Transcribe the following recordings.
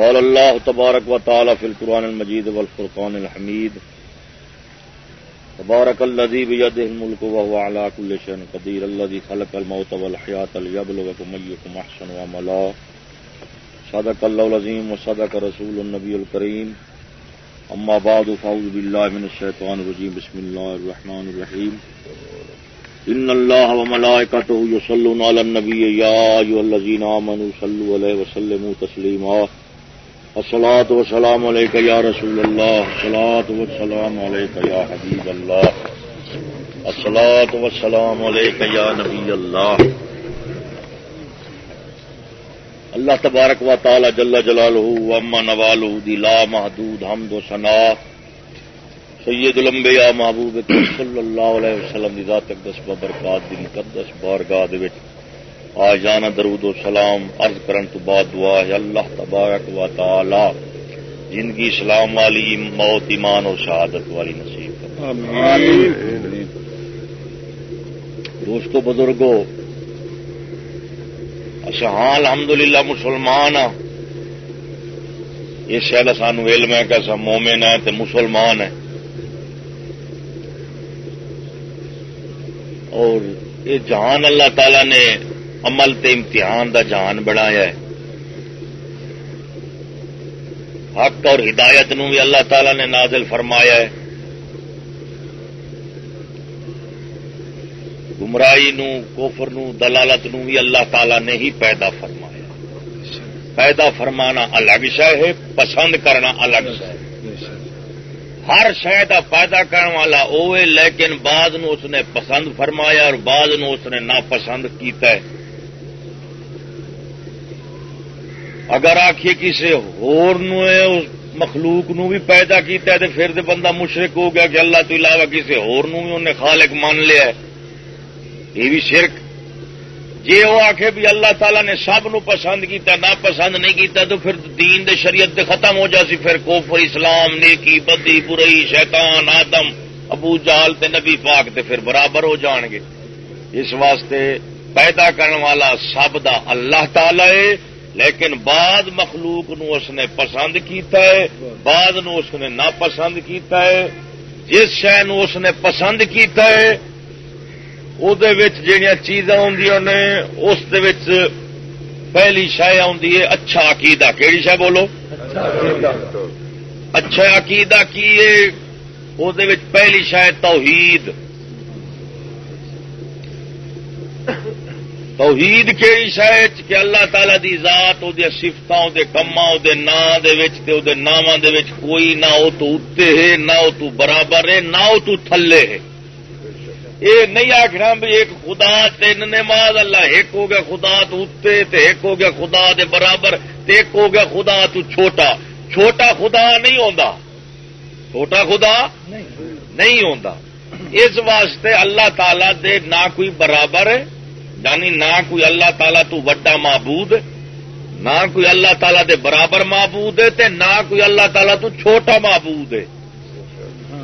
قال الله تبارك وتعالى في القرآن المجيد والفرقان الحميد تبارك الذي بيده الملك وهو على كل شيء قدير الذي خلق الموت والحياة ليبلغكم أيكم أحسن عملا. صدق الله العظيم وصدق رسول النبي الكريم أما بعد فأعوذ بالله من الشيطان الرجيم بسم الله الرحمن الرحيم إن الله وملائكته يصلون على النبي يا أيها الذين آمنوا صلوا عليه وسلموا تسليما الصلاة والسلام عليك يا رسول الله. الصلاة والسلام عليك يا حبيب الله. الصلاة والسلام عليك يا نبي الله. اللہ تبارک و تعالی جل جلالہ و اما نوالہ دی لا محدود حمد و ثنا سید الانبیاء محبوب صلی اللہ علیہ وسلم دی ذات اقدس و برکات دی مقدس بارگاہ دے وچ آ جانا درود و سلام عرض کرن تو بعد دعا ہے اللہ تبارک و تعالی، زندگی اسلام والی موت، ایمان اور شہادت والی نصیب دوستو، بزرگو اچھا ہاں الحمد للہ مسلمان ہاں۔ یہ شاید سانو علم ہے کہ مومن ہے تو مسلمان ہے۔ اور یہ جہان اللہ تعالی نے عمل تے امتحان دا جہان بنایا ہے۔ حق اور ہدایت نو بھی اللہ تعالی نے نازل فرمایا ہے۔ گمراہی نو کوفر نو، دلالت نو بھی اللہ تعالی نے ہی پیدا فرمایا۔ پیدا فرمانا الگ شہ ہے، پسند کرنا الگ شہ ہر شہ کا پیدا کرنے والا وہ لیکن بعد نو اس نے پسند فرمایا اور بعد نو اس نے ناپسند کیتا ہے۔ اگر آخیے کسی ہور مخلوق نو بھی پیدا کیتا ہے تو پھر تو بندہ مشرق ہو گیا کہ اللہ تو علاوہ کسی ہور نو بھی انہیں خالق مان لیا ہے۔ یہ بھی شرک۔ جی وہ آخ بھی اللہ تعالیٰ نے سب نو پسند کیتا نہ پسند نہیں کیتا، تو پھر دین دے شریعت دے ختم ہو جاسی پھر کوفر اسلام، نیکی، بدی برئی شیطان، آدم، ابو جال تے نبی پاک تے پھر برابر ہو جان گے۔ اس واسطے پیدا کرنے والا سب دا اللہ تعالی ہے۔ لیکن بعد مخلوق نو اس نے پسند کیتا ہے بعد نو اس نے ناپسند کیتا ہے۔ جس شہ اس نے پسند کیتا ہے وہ جہیا چیزاں نے اس پہلی شہ ہے اچھا عقیدہ۔ کہڑی شہ بولو؟ اچھا عقیدہ۔ کی وہ پہلی شہ توحید۔ توحید کہڑی شہ کہ اللہ تعالی دی ذات وہ سفت کما وہ ناواں کوئی نہ وہ تو اتنے ہے، نہ وہ تو برابر ہے، نہ وہ تو تھلے ہے۔ یہ نہیں آخنا بھی ایک خدا تین نماز اللہ، ایک ہو گیا خدا تو اتنے ایک ہو گیا خدا دے برابر ایک ہو گیا خدا تو چھوٹا۔ چھوٹا خدا نہیں ہوتا چھوٹا خدا نہیں ہوتا اس واسطے اللہ تعالی دے نہ کوئی برابر ہے یعنی نہ کوئی اللہ تعالیٰ تو وڈا معبود، نہ کوئی اللہ تعالیٰ دے برابر معبود ہے تے نہ کوئی اللہ تعالیٰ تو چھوٹا معبود ہے۔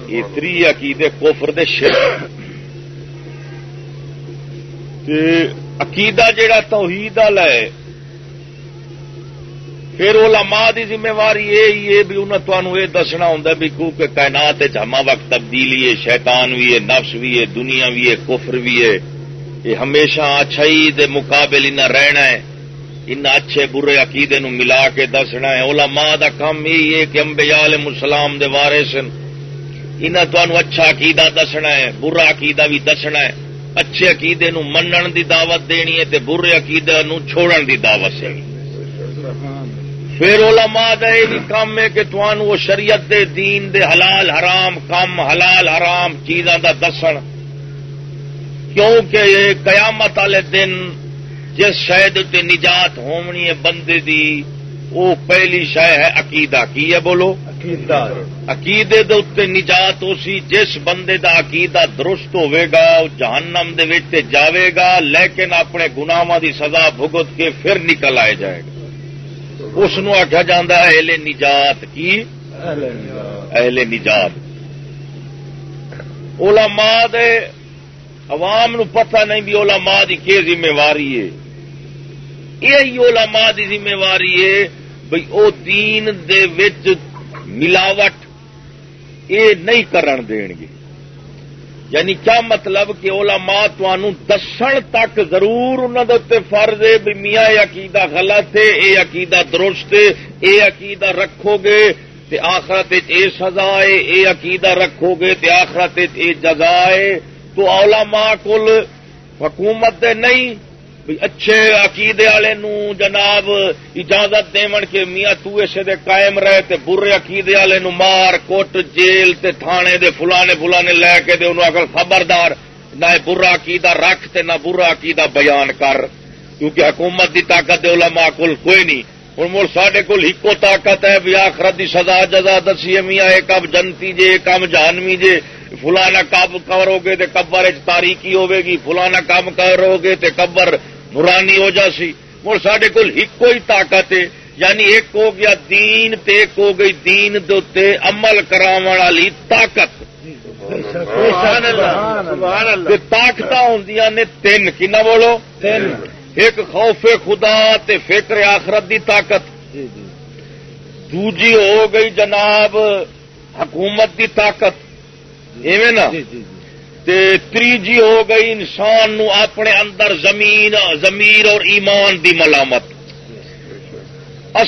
یہ تری عقیدے کوفر دے شرک۔ عقیدہ جیڑا توحید والا ہے، پھر علماء دی ذمہ واری یہ بھی انہیں تمہوں یہ دسنا ہوں بھی کیونکہ کائنات ہما وقت تبدیلی ہے، شیطان بھی ہے، نفس بھی ہے، دنیا بھی ہے، کفر بھی ہے۔ یہ ہمیشہ اچھائی دے مقابل نہ رہنا ہے۔ ان اچھے برے عقیدے نو ملا کے دسنا ہے۔ علماء دا کام یہی ہے کہ امبیا مسلام دے وارے سن ان اچھا عقیدہ دسنا ہے، برا عقیدہ بھی دسنا ہے۔ اچھے عقیدے نو منن دی دعوت دینی ہے تے برے عقیدے نو چھوڑن دی دعوت دینی پھر علماء دا یہ بھی کام ہے کہ وہ شریعت دے دین دے حلال حرام، کم حلال حرام چیزاں دا دسن۔ کیونکہ یہ قیامت والے دن جس شہد تے نجات ہونی ہے بندے دی وہ پہلی شہ ہے عقیدہ۔ کی ہے بولو؟ عقیدے دے اتنے نجات ہو سی جس بندے دا عقیدہ درست ہوے گا جہنم دے وچ جاوے گا لیکن اپنے گناواں دی سزا بھگت کے پھر نکل آئے جائے گا۔ اس آخیا جا اہل نجات کی؟ اہل نجات۔ علماء دے عوام نو پتہ نہیں بھی علماء دی کی ذمہ واری ہے۔ یہی علماء دی ذمہ واری ہے بھئی او دین دے وچ ملاوٹ اے نہیں کرن دین گے۔ یعنی کیا مطلب کہ علماء توانو دسن تک ضرور انہوں نے فرض ہے بھی میاں یہ عقیدہ غلط ہے یہ عقیدہ درست ہے یہ عقیدہ رکھو گے تے آخرت اے سزا ہے یہ عقیدہ رکھو گے تے آخرت اے جزا ہے۔ تو علماء کل حکومت دے نہیں اچھے عقیدے والے جناب اجازت دے کے میاں تو اسے دے قائم رہے تے برے عقیدے والے مار کوٹ جیل تے تھانے دے فلانے فلانے لے کے دے انہوں اگر خبردار، نہ برا عقیدہ رکھ تے نہ برا عقیدہ بیان کر۔ کیونکہ حکومت دی طاقت دے علماء کل کوئی نہیں۔ ہوں مڑ سڈے کول ایکو طاقت ہے، بھی آخرت دی سزا جزا دسی میاں، ایک اب جنتی جے، ایک اب جانوی جے۔ فلانا کام کرو گے تے قبر تاریخی ہوے گی فلانا کام کرو گے تے قبر نورانی ہو جا سی۔ مڑ سڈے کول ایکو ہی طاقت ہے یعنی ایک ہو گیا دین تے ایک ہو گئی دین دے عمل کرا والی طاقت۔ طاقت ہوں نے تین کنا بولو؟ تین۔ ایک خوف خدا تے فکر آخرت دی طاقت۔ دوجی ہو گئی جناب حکومت دی طاقت۔ ایویں نا تے تیجی ہو گئی انسان نو اپنے اندر زمین زمیر اور ایمان دی ملامت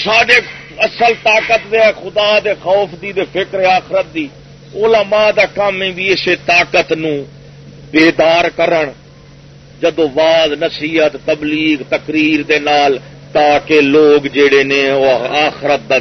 ساڈے اصل طاقت دے خدا دے خوف دی دے فکر آخرت دی علماء دا کام بھی اسے طاقت نو بیدار کرن جدو واد نصیحت تبلیغ تقریر دے نال تاکہ لوگ جڑے نے وہ آخرت دا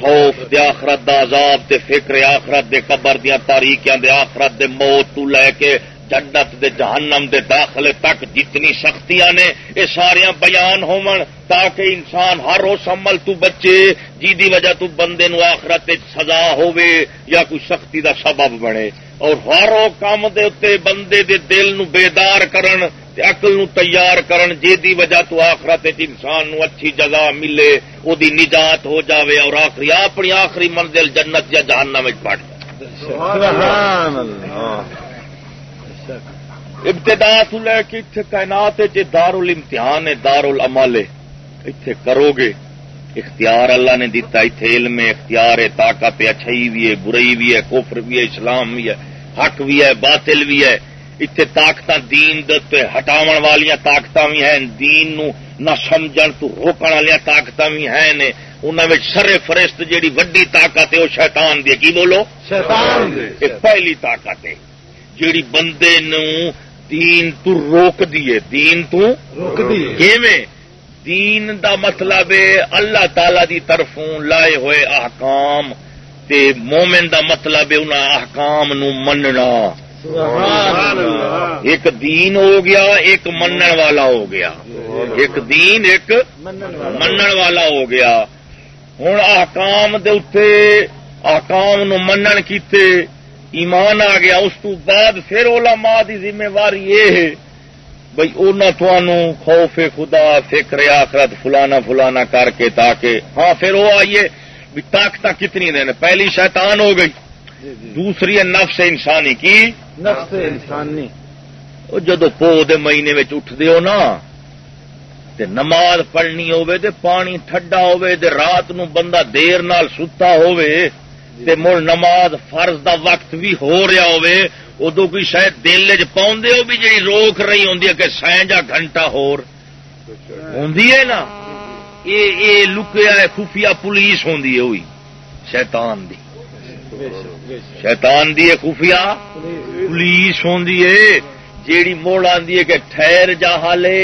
خوف دے آخرت دا عذاب تے فکر آخرت دے قبر دیا تاریخیاں دے آخرت دے موت تو لے کے جنت دے جہنم دے داخلے تک جتنی سختیاں نے یہ سارا بیان ہون تاکہ انسان ہر اس عمل تو بچے جی دی وجہ تو بندے نو آخرت سزا ہوے یا کوئی سختی دا سبب بنے۔ اور ہر وہ کام دے اتے بندے دے دل نو بیدار کرن عقل نو تیار کرن جی دی وجہ تو آخرت انسان نو اچھی جگہ ملے او دی نجات ہو جاوے اور آخری اپنی آخری منزل جنت یا جہنم وچ پڑ ابتدا تو لے کے اتنے کائنات جی دار الامتحان ہے دار العمل اتنے کرو گے۔ اختیار اللہ نے دیتا اتنے علم اختیار ہے طاقت اچھائی بھی ہے برائی بھی ہے کفر بھی ہے اسلام بھی ہے حق بھی ہے باطل بھی ہے۔ اتنے طاقت دین ہٹاو والی طاقت بھی ہیں دین نو نہ سمجھ تو روکن والی طاقت بھی ہیں نے انہوں سر فرست جیڑی وڈی طاقت ہے وہ شیطان دی کی بولو شیطان پہلی طاقت ہے جیڑی بندے نو دین تو روک دیے دین تو روک دیے دین دا مطلب اللہ تعالی دی طرفوں لائے ہوئے احکام تے مومن دا مطلب ہے انہاں احکام نو مننا ایک دین ہو گیا، ایک منن والا ہو گیا۔ ایک دین ایک منن والا ہو گیا۔ ہوں احکام دے اتے نو منن کیتے ایمان آ گیا۔ اس تو بعد پھر علماء دی ذمہ واری یہ ہے بھائی انہوں خوف خدا، فکر آخرت فلانا فلانا کر کے تاکہ ہاں پھر وہ آئیے بھی طاقت کتنی دن پہلی شیطان ہو گئی۔ دوسری ہے نفس انسانی کی؟ نفس انسانی۔ جدو پو دے مہینے اٹھتے ہو نا تے نماز پڑھنی ہوے تے پانی ٹھڈا ہوے تے رات نو بندہ دیر نال ستا ہوے تے مڑ نماز فرض دا وقت بھی ہو رہا ہوے ادو کوئی شاید دل چ پاؤں ہو بھی جی روک رہی ہوں کہ سائیں جا گھنٹہ ہور۔ ہوں نا؟ یہ لکیا خفیہ پولیس ہوں ہوئی شیطان دی۔ شیطان دی خفیہ، پولیس ہوں جیڑی موڑ آدھی ہے کہ ٹھہر جا ہالے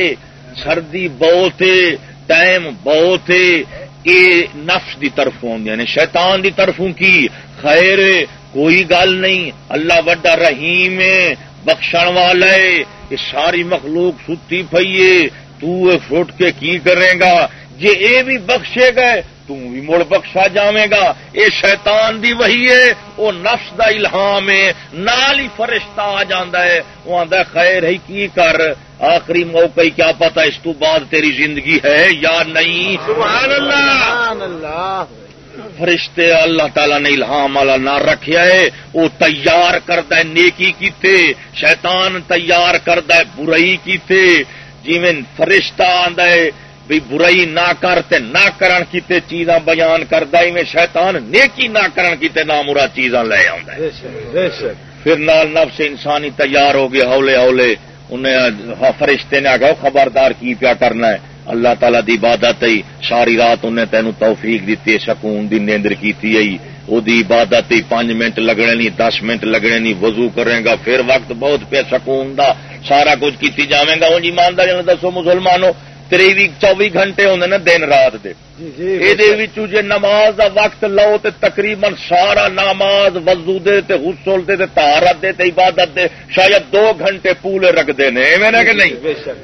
سردی بہت ٹائم بہت یہ نفس دی طرف آدی یعنی شیطان دی طرفوں کی خیر، کوئی گل نہیں، اللہ وڈا رحیم ہے، بخشن والا ہے، یہ ساری مخلوق ستی پیے تو فٹ کے کی کرے گا؟ جی اے بھی بخشے گئے بھی مڑ بخشا جاوے گا۔ یہ شیطان دی وہی ہے وہ نفس دا الہام ہے۔ نال ہی فرشتہ آ جاندہ ہے۔ وہ آدھا خیر ہے کی کر؟ آخری موقع کیا پتا اس تو بعد تیری زندگی ہے یا نہیں؟ سبحان اللہ فرشتے اللہ تعالی نے الہام والا نہ رکھیا ہے۔ وہ تیار ہے نیکی کیتے۔ شیطان تیار ہے برائی کیتے۔ جی فرشتہ آدھا ہے بھی برائی نہ کر تے نہ کرن کیتے چیزاں بیان کردا ایویں شیطان نیکی نہ کرن کیتے نہ مرا چیزاں لے ہے۔ پھر نال نفس انسانی تیار ہو گیا ہولے ہولے انہیں فرشتے نے آگا خبردار کی پیا کرنا ہے؟ اللہ تعالی دی عبادت ہی ساری رات انہیں تینوں توفیق دیتی سکون دی نیندر کیتی ہے۔ وہ عبادت ہی پانچ منٹ لگنے نہیں دس منٹ لگنے نہیں وضو کرے گا پھر وقت بہت پہ سکون دا سارا کچھ کیتی جائے گا۔ ہوں جی ایمانداری دسو مسلمانوں تری چوبی گھنٹے ہوں نا دن رات دے۔ جی، جی، جی۔ نماز دا وقت لو تے تقریباً سارا نماز وزو دے تے حسل دے تے تہارت دے تے عبادت دے شاید دو گھنٹے پورے رکھتے ہیں ایویں کہ نہیں؟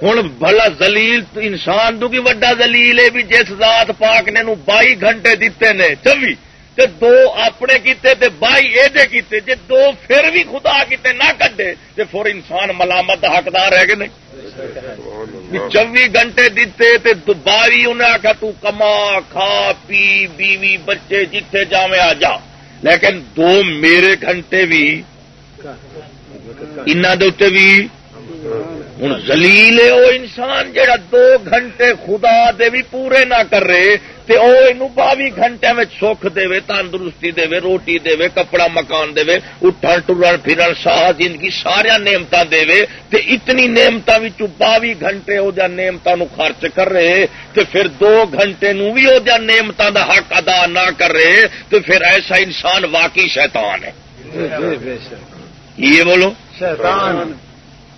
ہوں بھلا زلیل انسان تو کی وڈا زلیل ہے بھی جس ذات پاک نے نو بائی گھنٹے دیتے نے چوبی تے دو اپنے کیتے تے بائی یہ کیتے جے دو پھر بھی خدا کیتے نہ کڈے تے پھر انسان ملامت حقدار ہے کہ نہیں؟ چوبی گھنٹے دیتے تے بائی انہیں آخا تو کما کھا پی بیوی بچے جتھے جاویں آ جا. لیکن دو میرے گھنٹے بھی ان بھی ہوں زلیل وہ انسان جہا دو گھنٹے خدا دے بھی پورے نہ کر رہے تے او باوی گھنٹے میں سکھ دے تندرستی دے روٹی دے کپڑا مکان دے اٹھن ٹرن پھرن ساہ زندگی سارا نعمت دے تے اتنی نعمت باوی گھنٹے وہ نو خرچ کر رہے تے پھر دو گھنٹے نو بھی وہ نعمت دا حق ادا نہ کر رہے تے پھر ایسا انسان واقعی شیطان ہے۔ یہ بولو؟ شیطان۔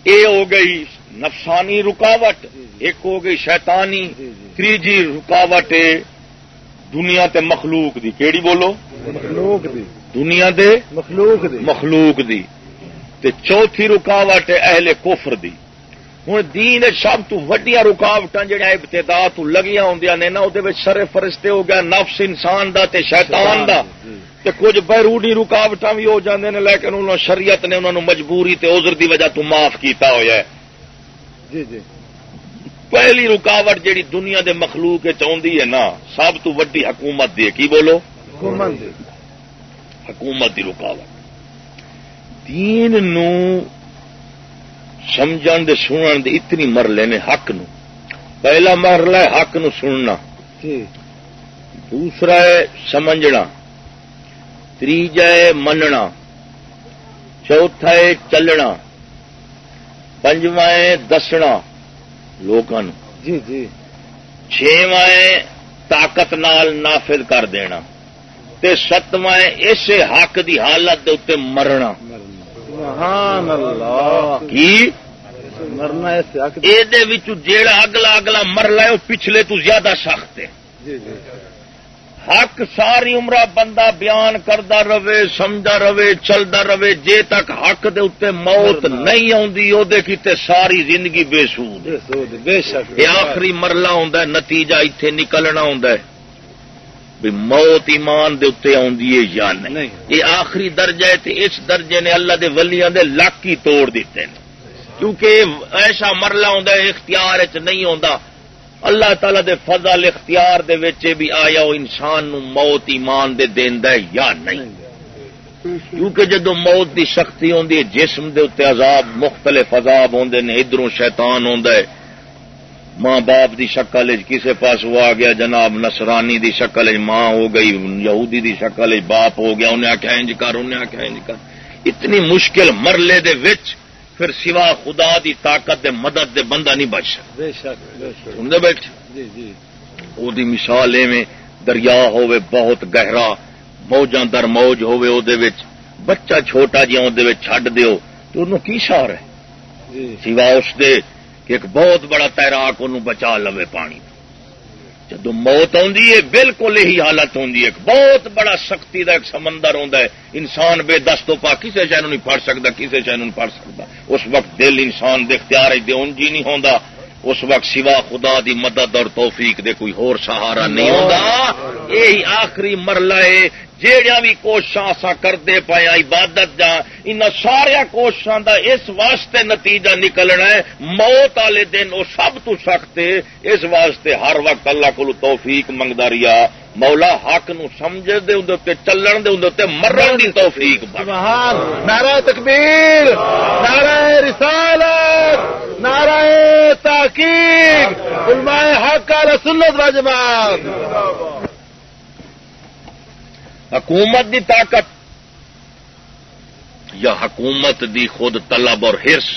اے ہو گئی نفسانی رکاوٹ ایک ہو گئی شیطانی۔ تیجی رکاوٹ دنیا تے مخلوق دی۔ کیڑی بولو؟ مخلوق دی۔ دنیا دے مخلوق دی۔ مخلوق دی۔ تے چوتھی رکاوٹ ہے اہل کفر دی۔ ہوں دین سب تو وڈیا رکاوٹ جہاں ابتدا تو لگیاں ہوں نے نا وہ سر فرشتے ہو گیا نفس انسان دا تے شیطان دا۔ تے کچھ بیرونی رکاوٹ بھی ہو جاندے نے لیکن انہوں شریعت نے انہوں مجبوری تے عذر دی وجہ تو معاف کیتا ہوا ہے۔ جی جی۔ پہلی رکاوٹ جیڑی دنیا دے مخلوق چاہتی ہے نا سب تو وڈی حکومت دی کی بولو؟ حکومت دی رکاوٹ۔ دین نو سمجھن دے سنن دے اتنی مرلے نے حق نو۔ پہلا مرلہ ہے حق نو سننا۔ جی۔ دوسرا ہے سمجھنا۔ تیجا ہے مننا چوتھا ہے چلنا پنجواں ہے دسنا لوگوں جی جی چھواں طاقت نال نافذ کر دینا تے ستواں اس حق دی حالت دے اتنے مرنا کی مرنا یہ جیڑا اگلا اگلا مرلا ہے وہ پچھلے تو زیادہ سخت ہے جی جی حق ساری عمر بندہ بیان کرتا رہے سمجھا رہے چلتا رہے جے تک حق دے اتنے موت نہیں آتی ساری زندگی بے سود یہ آخری مرلہ ہوں نتیجہ اتے نکلنا ہوں بھی موت ایمان دے اتنے آدھی ہے یا نہیں؟ یہ آخری درجہ ہے اس درجے نے اللہ دے ولیاں دے لاک ہی توڑ دیتے ہیں۔ کیونکہ ایسا مرلہ ہوں اختیار چ نہیں آتا اللہ تعالی دے فضل اختیار دے وچے بھی آیا وہ انسان نو موت ایمان دے دیندا ہے یا نہیں؟ کیونکہ جدو موت دی شکتی ہوندی ہے، جسم دے اتنے عذاب، مختلف عذاب ہوندے نے، ادھروں شیطان ہوندا ہے۔ ماں باپ دی شکل کسے پاس وہ آ گیا، جناب نصرانی دی شکل ماں ہو گئی، یہودی دی شکل باپ ہو گیا، انہیں آخیا انج کر، انہیں آخیا انج کر۔ اتنی مشکل مرلے دے وچ پھر سوا خدا دی طاقت دے مدد دے بندہ نہیں بچ سکتا۔ جی، جی۔ وہ مثال ایویں دریا ہوے بہت گہرا موجاں در موج ہوے او دے وچ بچہ چھوٹا جی چھڈ دیو تو انہوں کی شار ہے؟ جی۔ سوا اس دے کہ ایک بہت بڑا تیراک انہوں بچا لوے پانی جدو موت ہے، بالکل یہی حالت ہوندی ہے۔ بہت بڑا سختی کا ایک سمندر ہے۔ انسان بے دست پا کسی شہر نہیں پڑھ سکتا کسی شہر نہیں پڑھ سکتا اس وقت دل انسان دے اختیار دے جی نہیں ہوندا۔ اس وقت سوا خدا دی مدد اور توفیق دے کوئی ہور سہارا نہیں ہوتا یہی آخری مرلہ ہے۔ جہیا بھی کوششاں اسا کرتے پایا عبادت جا ان سارا کوششاں دا اس واسطے نتیجہ نکلنا ہے، موت والے دن وہ سب تو سخت اس واسطے ہر وقت اللہ کو توفیق منگتا رہا مولا حق نو سمجھ دے اندر چلن دے اندر مرن دی توفیق نعرہ تکبیر، نعرہ رسالت، نعرہ تحقیق علماء حق سنت رجمان حکومت دی طاقت یا حکومت دی خود طلب اور ہرس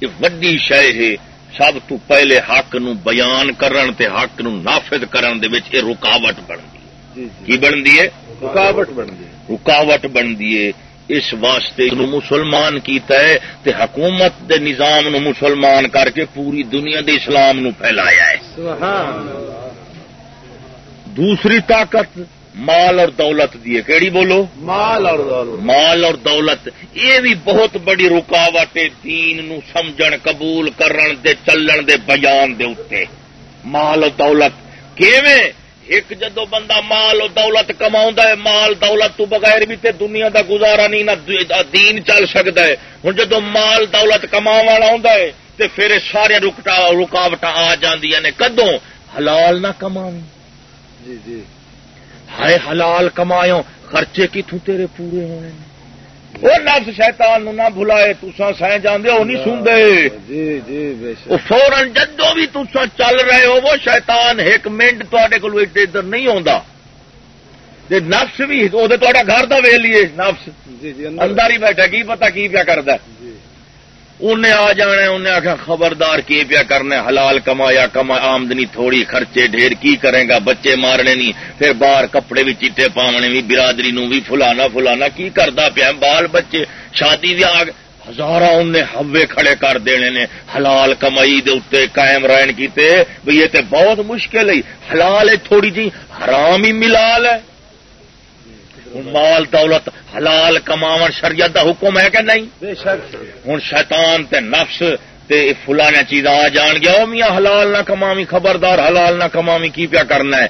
یہ وڈی شہ ہے سب تو پہلے حق نو بیان کرن تے حق نو نافذ کرن دے وچ یہ رکاوٹ بنتی ہے۔ جی، جی۔ کی بنتی ہے؟ رکاوٹ بنتی رکاوٹ بنتی ہے۔ اس واسطے نو مسلمان کیتا ہے تے حکومت دے نظام نو مسلمان کر کے پوری دنیا دے اسلام نو پھیلایا ہے۔ دوسری طاقت مال اور دولت دیے کیڑی بولو؟ مال اور دولت۔ مال اور دولت۔ یہ بھی بہت بڑی رکاوٹ ہے دین نو سمجھن قبول کرن دے چلن دے بیان دے اتے۔ مال اور دولت۔ کیویں؟ ایک جدو بندہ مال اور دولت کما ہے مال دولت تو بغیر بھی تے دنیا دا گزارا نہیں نہ دین چل سکتا ہے۔ ہوں جدو مال دولت کما والا ہے تے پھر سارے رکاوٹ آ جاندیاں نے۔ کدوں؟ حلال نہ کما جی جی۔ ہائے حلال کمایو خرچے کتوں تیرے پورے ہونے وہ نفس شیطان نو نہ بھلائے تسا سہ جانے ہو نہیں سنتے۔ جی جی فورن جدو بھی تسا چل رہے ہو وہ شیطان ایک منٹ تے کو ادھر نہیں آتا نفس بھی وہ گھر کا ویلیے نفس جی، جی، اندر۔ ہی بیٹھا کی پتا کی پیا کرتا انہیں آ جانا انہیں آخیا خبردار کی پیا کرنا حلال کمایا کما آمدنی تھوڑی، خرچے ڈھیر کی کرے گا؟ بچے مارنے نہیں، پھر باہر کپڑے بھی چیٹے پاونے بھی، برادری نو بھی، فلانا فلانا، کی کرتا پیا بال بچے، شادی بھی آگ ہزار انہیں ہوے کھڑے کر دینے نے۔ حلال کمائی دے اتنے قائم رہن کیتے بھئی یہ تے بہت مشکل ہے۔ حلال ہے، تھوڑی جی حرام ہی ملال ہے۔ مال دولت حلال کماون شریعت دا حکم ہے کہ نہیں؟ ہوں شیطان تے نفس تے فلانا چیزاں آ جان گیا میاں حلال نہ کمامی خبردار حلال نہ کمامی کی پیا کرنا ہے؟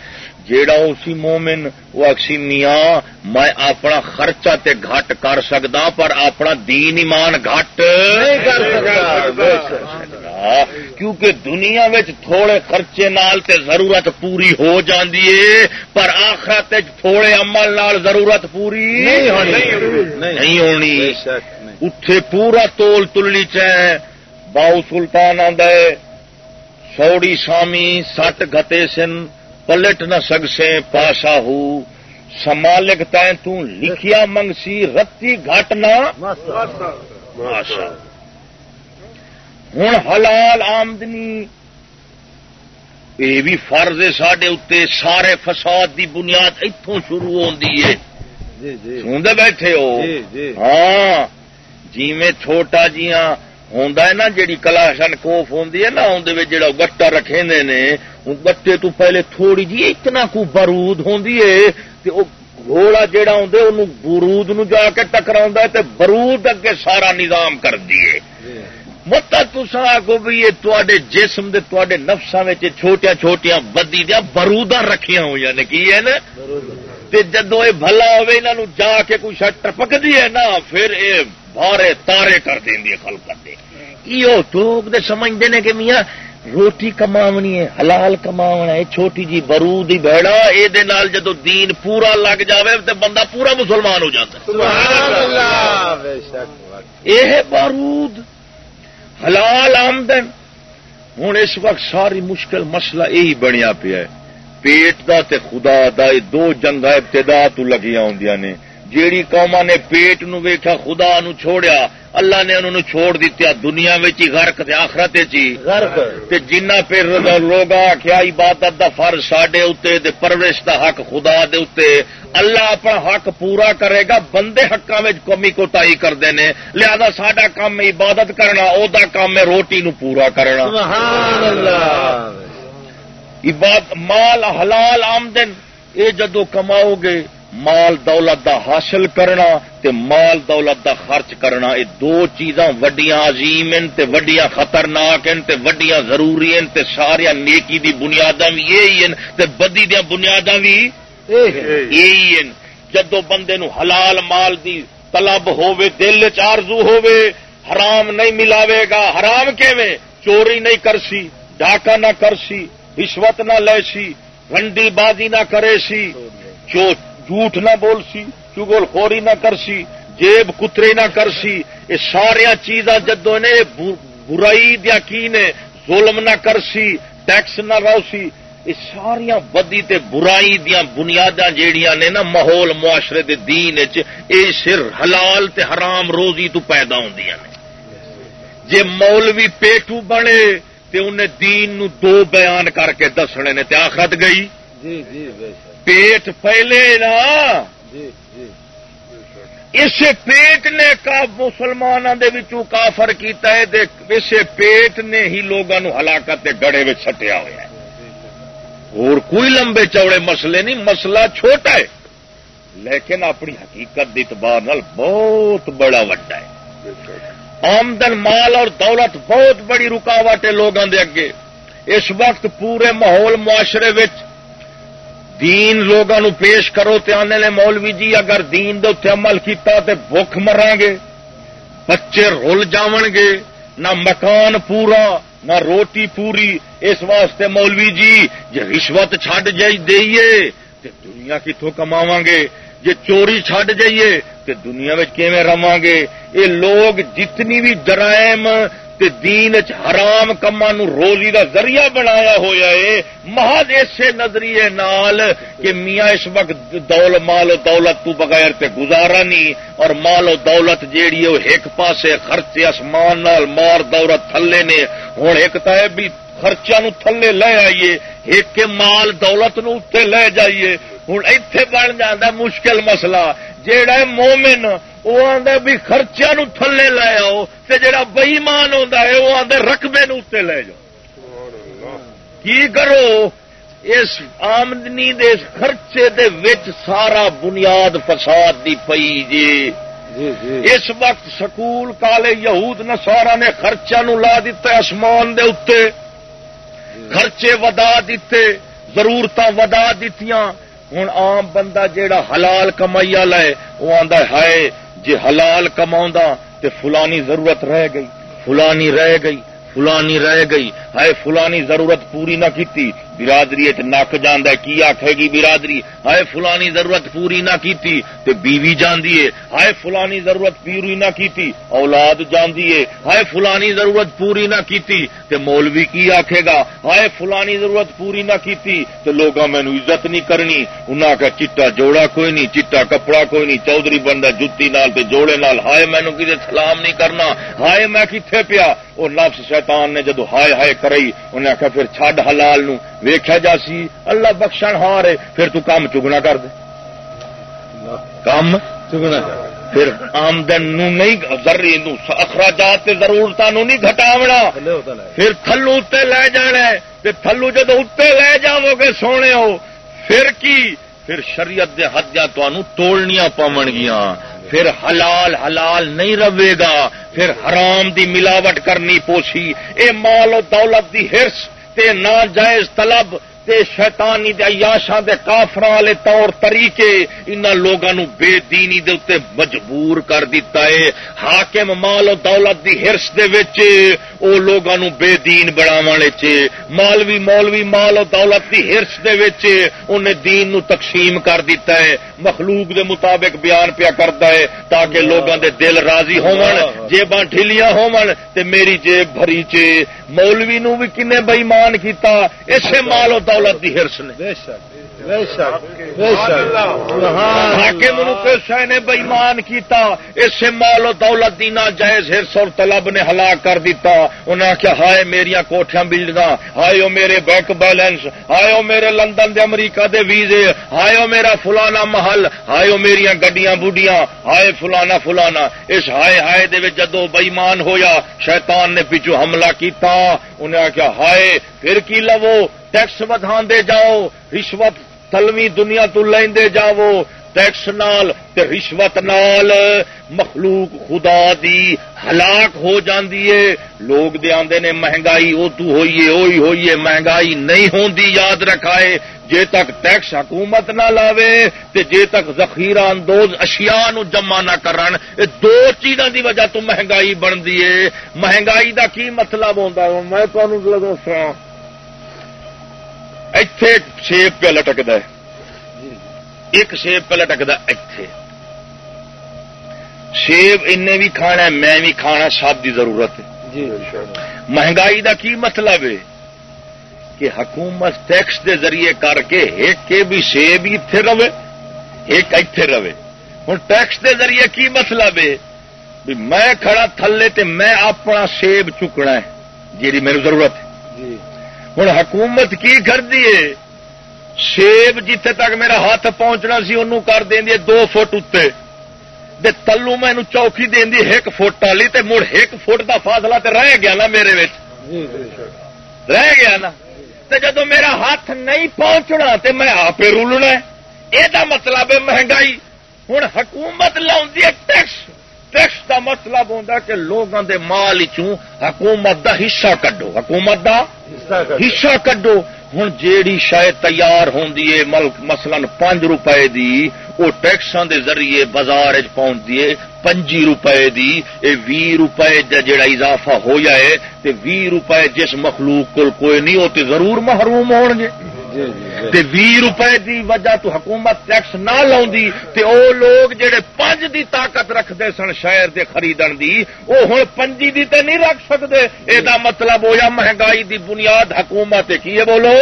جیڑا اسی مومن وہ اکسی میاں میں اپنا خرچہ تے گھٹ کر سکتا پر اپنا دین ایمان گھٹ نہیں کر سکتا۔ کیونکہ دنیا وچ تھوڑے خرچے نال تے ضرورت پوری ہو جاندی ہے پر آخرت تھوڑے عمل نال ضرورت پوری نہیں ہونی۔ اٹھے پورا تول تلی چ باؤ سلطان آدھے سوڑی سامی سٹ گتے سن پلٹ نہ سگ سے پاسا ہو۔ سمالک تین تو لکھیا منگسی رتی گھٹ نہ۔ ہوں حلال آمدنی۔ یہ بھی فرض ہے سڈے اتنے سارے فساد دی بنیاد اتوں شروع ہوتی ہے۔ جی، جی۔ سوندے بیٹھے ہو۔ جی، ہاں جی چھوٹا جیاں ہوں نا جیڑی کلاشن کوف ہوں نا اندر جڑا گٹا رکھے نے گٹے تو پہلے تھوڑی جی اتنا کو برود ہوں گھوڑا جہا ہوں برود نو جا کے ٹکرا برود اگے سارا نظام کر دیے مت تسا آگو بھی یہ تے جسم دے تے نفسا چھوٹیا چھوٹیا بدی دیا برودا رکھیا ہوئی نے کی ہے نا؟ جدو یہ بلا ہوے جا کے کوئی شٹ ٹپک دی ہے نا پھر یہ بارے تارے کر دیں خل کر دے۔ یہ لوگ سمجھتے ہیں کہ میاں روٹی کماونی ہے حلال کماونا ہے چھوٹی جی برود ہی بہڑا یہ جدو دین پورا لگ جاوے تو بندہ پورا مسلمان ہو جاتا یہ بارود حلال آمدن۔ ہوں اس وقت ساری مشکل مسئلہ یہی بنیا پیا پیٹ دا تے خدا دا دو جنگا ابتدا تو لگیاں ہوں نے۔ جیڑی قوما نے پیٹ نو ویکھا خدا نو چھوڑیا اللہ نے انہوں چھوڑ دیا دنیا ہی غرق تے آخرت تے جنہ پھر لوگ آخیا عبادت دا فرض ساڈے اتنے دے پرورش دا حق خدا دے اتنے اللہ اپنا حق پورا کرے گا بندے حقاں وچ کمی کوتاہی کرتے ہیں لہذا ساڈا کام عبادت کرنا او دا کام ہے روٹی نو پورا کرنا۔ سبحان اللہ۔ عبادت مال حلال آمدن اے جدو کماؤ گے مال دولت دا حاصل کرنا تے مال دولت دا خرچ کرنا، یہ دو چیزاں وڈیاں عظیم ہیں تے وڈیاں خطرناک ہیں تے وڈیاں ضروری ہیں تے سارا نیکی دی بنیاداں بھی یہی ہیں تے بدی دیا بنیاداں بھی یہی ہیں۔ جدو بندے نو حلال مال دی طلب ہووے، دل چارزو ہووے، حرام نہیں ملاوے گا، حرام کیویں؟ چوری نہیں کرسی ڈاکہ نہ کرسی، رشوت نہ لے سی رنڈی بازی نہ کرے سی۔ جو جھوٹ نہ بول سی چگول خوری نہ کر سی، جیب کترے نہ کر سی، یہ سارا چیزاں جدو نے برائی دیا کی نے، ظلم نہ کرسی ٹیکس نہ روسی یہ ساریا بدی تے برائی دیا بنیاداں جیڑیاں نے نا ماحول معاشرے دے دین اے سر حلال تے حرام روزی تو پیدا ہوندیاں نے۔ جے مولوی پیٹو بنے تے انہیں دین نو دو بیان کر کے دسنے نے تے آخرت گئی۔ جی جی پیٹ پہلے نا۔ جی جی۔ اس پیٹ نے کا مسلمانوں وچوں کافر کیتا ہے دے اس پیٹ نے ہی لوگوں ہلاکت کے گڑے میں سٹیا ہوا ہے۔ اور کوئی لمبے چوڑے مسئلے نہیں مسئلہ چھوٹا ہے۔ لیکن اپنی حقیقت اعتبار نال بہت بڑا وڈا ہے۔ آمدن مال اور دولت بہت بڑی رکاوٹ ہے لوگوں دے اگے۔ اس وقت پورے ماحول معاشرے وچ دین لوگوں پیش کرو تے آنے لے مولوی جی اگر دین دے اتنے عمل کیتا تے بھوک مران گے، بچے رول جاون گے، نہ مکان پورا، نہ روٹی پوری، اس واسطے مولوی جی جی رشوت چڈ دئیے تے دنیا کتوں کماو گے جی چوری چڈ جائیے تے دنیا رواں گے؟ یہ لوگ جتنی بھی جرائم تے دین چ حرام کما نو روزی دا ذریعہ بنایا ہوا ہے۔ محض اسے نظریے نال کہ میاں اس وقت دول مال و دولت تو بغیر تے گزارا نہیں اور مال و دولت جیڑی ہے وہ ایک پاسے خرچے آسمان نال مار دولت تھلے نے۔ ہوں ایک تو بھی خرچہ نو تھلے لے آئیے، ایک مال دولت نو اتنے لے جائیے۔ ہوں اتے بن جا مشکل مسئلہ۔ جیڑا مومن وہ آدھا بھی خرچہ نو تھلے لے آؤ تے جڑا بئیمان ہوتا ہے وہ آدھے رقبے نو اتنے لے جاؤ۔ کی کرو؟ اس آمدنی دے خرچے دے وچ سارا بنیاد فساد دی پئی جی۔ اس وقت سکول کالے یہود نسارا نے خرچہ نو لا دیتا آسمان دے اتنے۔ خرچے ودا دیتے ضرورت ودا دیتیاں ہوں عام بندہ جیڑا حلال کمائی والا ہے، وہ آتا ہے جی حلال کما تے فلانی ضرورت رہ گئی، فلانی رہ گئی، فلانی رہ گئی، ہائے، فلانی ضرورت پوری نہ کیتی برادری نک جانا کی آخے گی برادری؟ ہائے فلانی ضرورت پوری نہ کیتی، تے بیوی جاندی ہے۔ ہائے فلانی ضرورت پوری نہ کیتی، اولاد جاندی ہے۔ ہائے فلانی ضرورت پوری نہ کیتی، تے مولوی کی آکھے گا؟ ہائے فلانی ضرورت پوری نہ کیتی، تے لوگوں مینو عزت نہیں کرنی۔ انہاں کا چٹا جوڑا کوئی نہیں، چٹا کپڑا کوئی نہیں، چودھری بندہ جتی نال تے جوڑے نال، ہائے مینو کسی سلام نہیں کرنا۔ ہائے میں کتنے پیا؟ وہ نفس شیطان نے جدو ہائے ہائے کرئی انہیں آخیا پھر چھڈ حلال نو۔ ویخیا جا سی اللہ بخشن ہار پھر تو کام چگنا کر دے۔ کام؟ چگنا پھر آمدن نو نہیں ذری اخراجات ضرورتوں نہیں گٹاونا پھر تھلو اتنے لے جانا تھلو جدو اتنے لے جاؤ گے سونے ہو پھر کی؟ پھر شریعت دے حدیاں تمہوں توڑنیاں پون گیا پھر حلال حلال نہیں رہے گا۔ پھر حرام دی ملاوٹ کرنی پوسی اے مال و دولت دی ہرس۔ تے ناجائز طلب تے شیطانی دے عیاشاں دے کافراں والے طور طریقے انہاں لوگاں نو بے دینی دے اوتے مجبور کر دیتا ہے۔ حاکم مال و دولت دی ہرس دے وچ او لوگاں نو بے دین بناون وچ مولوی مولوی مال و دولت دی ہرس دے وچ اونے دین نو تقسیم کر دیتا ہے۔ مخلوق دے مطابق بیان پیا کردا ہے تاکہ لوگاں دے دل راضی ہون جیباں ڈھیلیاں ہون تے میری جیب بھری چ مولوی نو بھی کنے بئیمان کیا کیتا، اسے مال و دولت دولت کی ہرس نے۔ نے بےمان کیتا مال و دولت دینا جائز ہرس اور طلب نے ہلاک کر دیتا۔ انہیں آخیا ہائے میری کوٹیاں بلڈنگ ہائے او میرے بینک بیلنس ہائے او میرے لندن دے امریکہ دے ویزے ہائے او میرا فلانا محل ہائے او میری گڈیاں بوڈیاں ہائے فلانا فلانا۔ اس ہائے ہائے دے جدو بئیمان ہویا شیطان نے پیچھو حملہ کیتا۔ انہیں آخیا ہائے پھر کی لو ٹیکس ودھا جاؤ رشوت تلوی دنیا تو لیندے جاؤ ٹیکس نال تے رشوت نال مخلوق خدا دی ہلاک ہو جاندی ہے۔ لوگ دے آندے نے مہنگائی ادو ہوئیے ہوئی ہوئیے مہنگائی نہیں ہوندی، یاد رکھائے۔ جے تک ٹیکس حکومت نہ لاوے تے جے تک ذخیرہ اندوز اشیاء نو جمع نہ کرن دو چیزاں دی وجہ تو مہنگائی بندی ہے۔ مہنگائی دا کی مطلب ہوندا ہے؟ میں تانوں لگا دساں اتے سیب پہ لٹکتا ہے ایک سیب پہ لٹکتا اتے سیب ان بھی کھانا ہے میں بھی کھانا سب کی ضرورت ہے مہنگائی دا کی مطلب ہے کہ حکومت ٹیکس دے ذریعے کر کے ایک کے بھی سیب اتنے رہے ایک اتنے رہے ہوں ٹیکس دے ذریعے کی مطلب ہے بھی میں کھڑا تھلے تے میں اپنا سیب چکنا ہے جی میری ضرورت ہے جی ہوں حکومت کی کر دیے سیب جتھے تک میرا ہاتھ پہنچنا سی انہوں کر دیں دو فٹ اتنے دے تلو میں چوکی دین دی ایک فٹ والی تے مڑ ایک فٹ دا فاصلہ تے رہ گیا نا میرے جی رہ گیا نا۔ تے جدو میرا ہاتھ نہیں پہنچنا تے میں آپ رولنا یہ مطلب ہے مہنگائی۔ ہوں حکومت لاؤں ٹیکس۔ ٹیکس دا مطلب ہوتا کہ لوگوں دے مال چوں حکومت دا حصہ کڈو حکومت دا حصہ کڈو ہوں جیڑی شاید تیار ہوندی ہے ملک مثلا پانچ روپے دی وہ ٹیکساں دے ذریعے بازار پہنچتی ہے پنجی روپے دی اے وی روپے جڑا اضافہ ہو جائے تے وی روپے جس مخلوق کول کوئی نہیں ہوتے ضرور محروم ہون گے تے وی روپے دی وجہ تو حکومت ٹیکس نہ لاؤندی تے او لوگ جڑے پنج دی طاقت رکھتے سن شہر دے خریدن دی او ہن پنجی دی تے نہیں رکھ سکتے اے دا مطلب ہویا مہنگائی دی بنیاد حکومت کی ہے بولو؟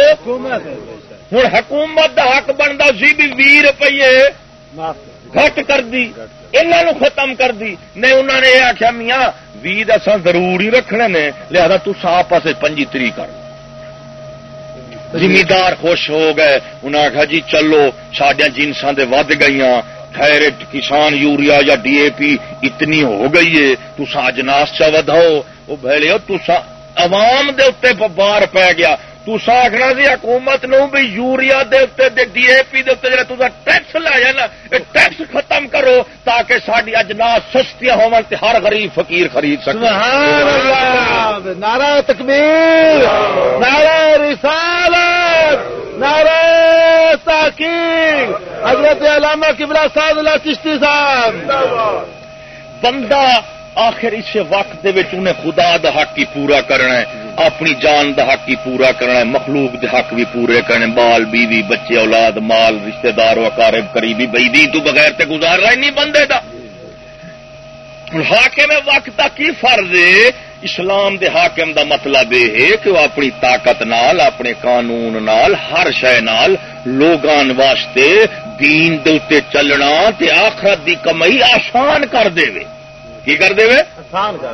ہوں حکومت دا حق بنتا سی بھی وی روپیے گھٹ کر دی انہوں ختم کر دی۔ نہیں انہوں نے یہ آخیا میاں وی دساں ضرور ہی رکھنے نے لہذا تو صاف پاسے پنجی تری کر۔ زمیندار خوش ہو گئے۔ انہیں آخیا جی چلو سڈیا جنساں دے ود گئی خیر، کسان یوریا یا ڈی اے پی اتنی ہو گئی ہے۔ تسا اجناس چا وداؤ وہ بہلے تسا عوام دے اتنے بار پی گیا۔ تسا آخنا سی حکومت نو بھی یوریا دے اتنے ڈی اے پی دے اتنے جا ٹیکس لے جانا ٹیکس ختم کرو تاکہ ساری اجناس سستیاں ہو ہر غریب فقیر خرید سکے۔ نارا تکبیر نارا رسالت نارا تاکیر حضرت علامہ کبلا صاحب اللہ چشتی صاحب۔ بندہ آخر اس وقت دے انہیں خدا دا حق ہی پورا کرنا ہے، اپنی جان دا حق ہی پورا کرنا ہے، مخلوق دے حق بھی پورے کرنے بال، بیوی، بچے، اولاد، مال، رشتہ دار اقارب قریبی بئی دی تو بغیر تے گزار رہا نہیں بندے دا۔ حاکم وقت دا کی فرض ہے؟ اسلام دے حاکم دا مطلب یہ ہے کہ وہ اپنی طاقت نال، اپنے قانون نال، ہر شہ نال لوگان واسطے دین دے چلنا تے آخرت دی کمائی آسان کر دے وے۔ کی کر دے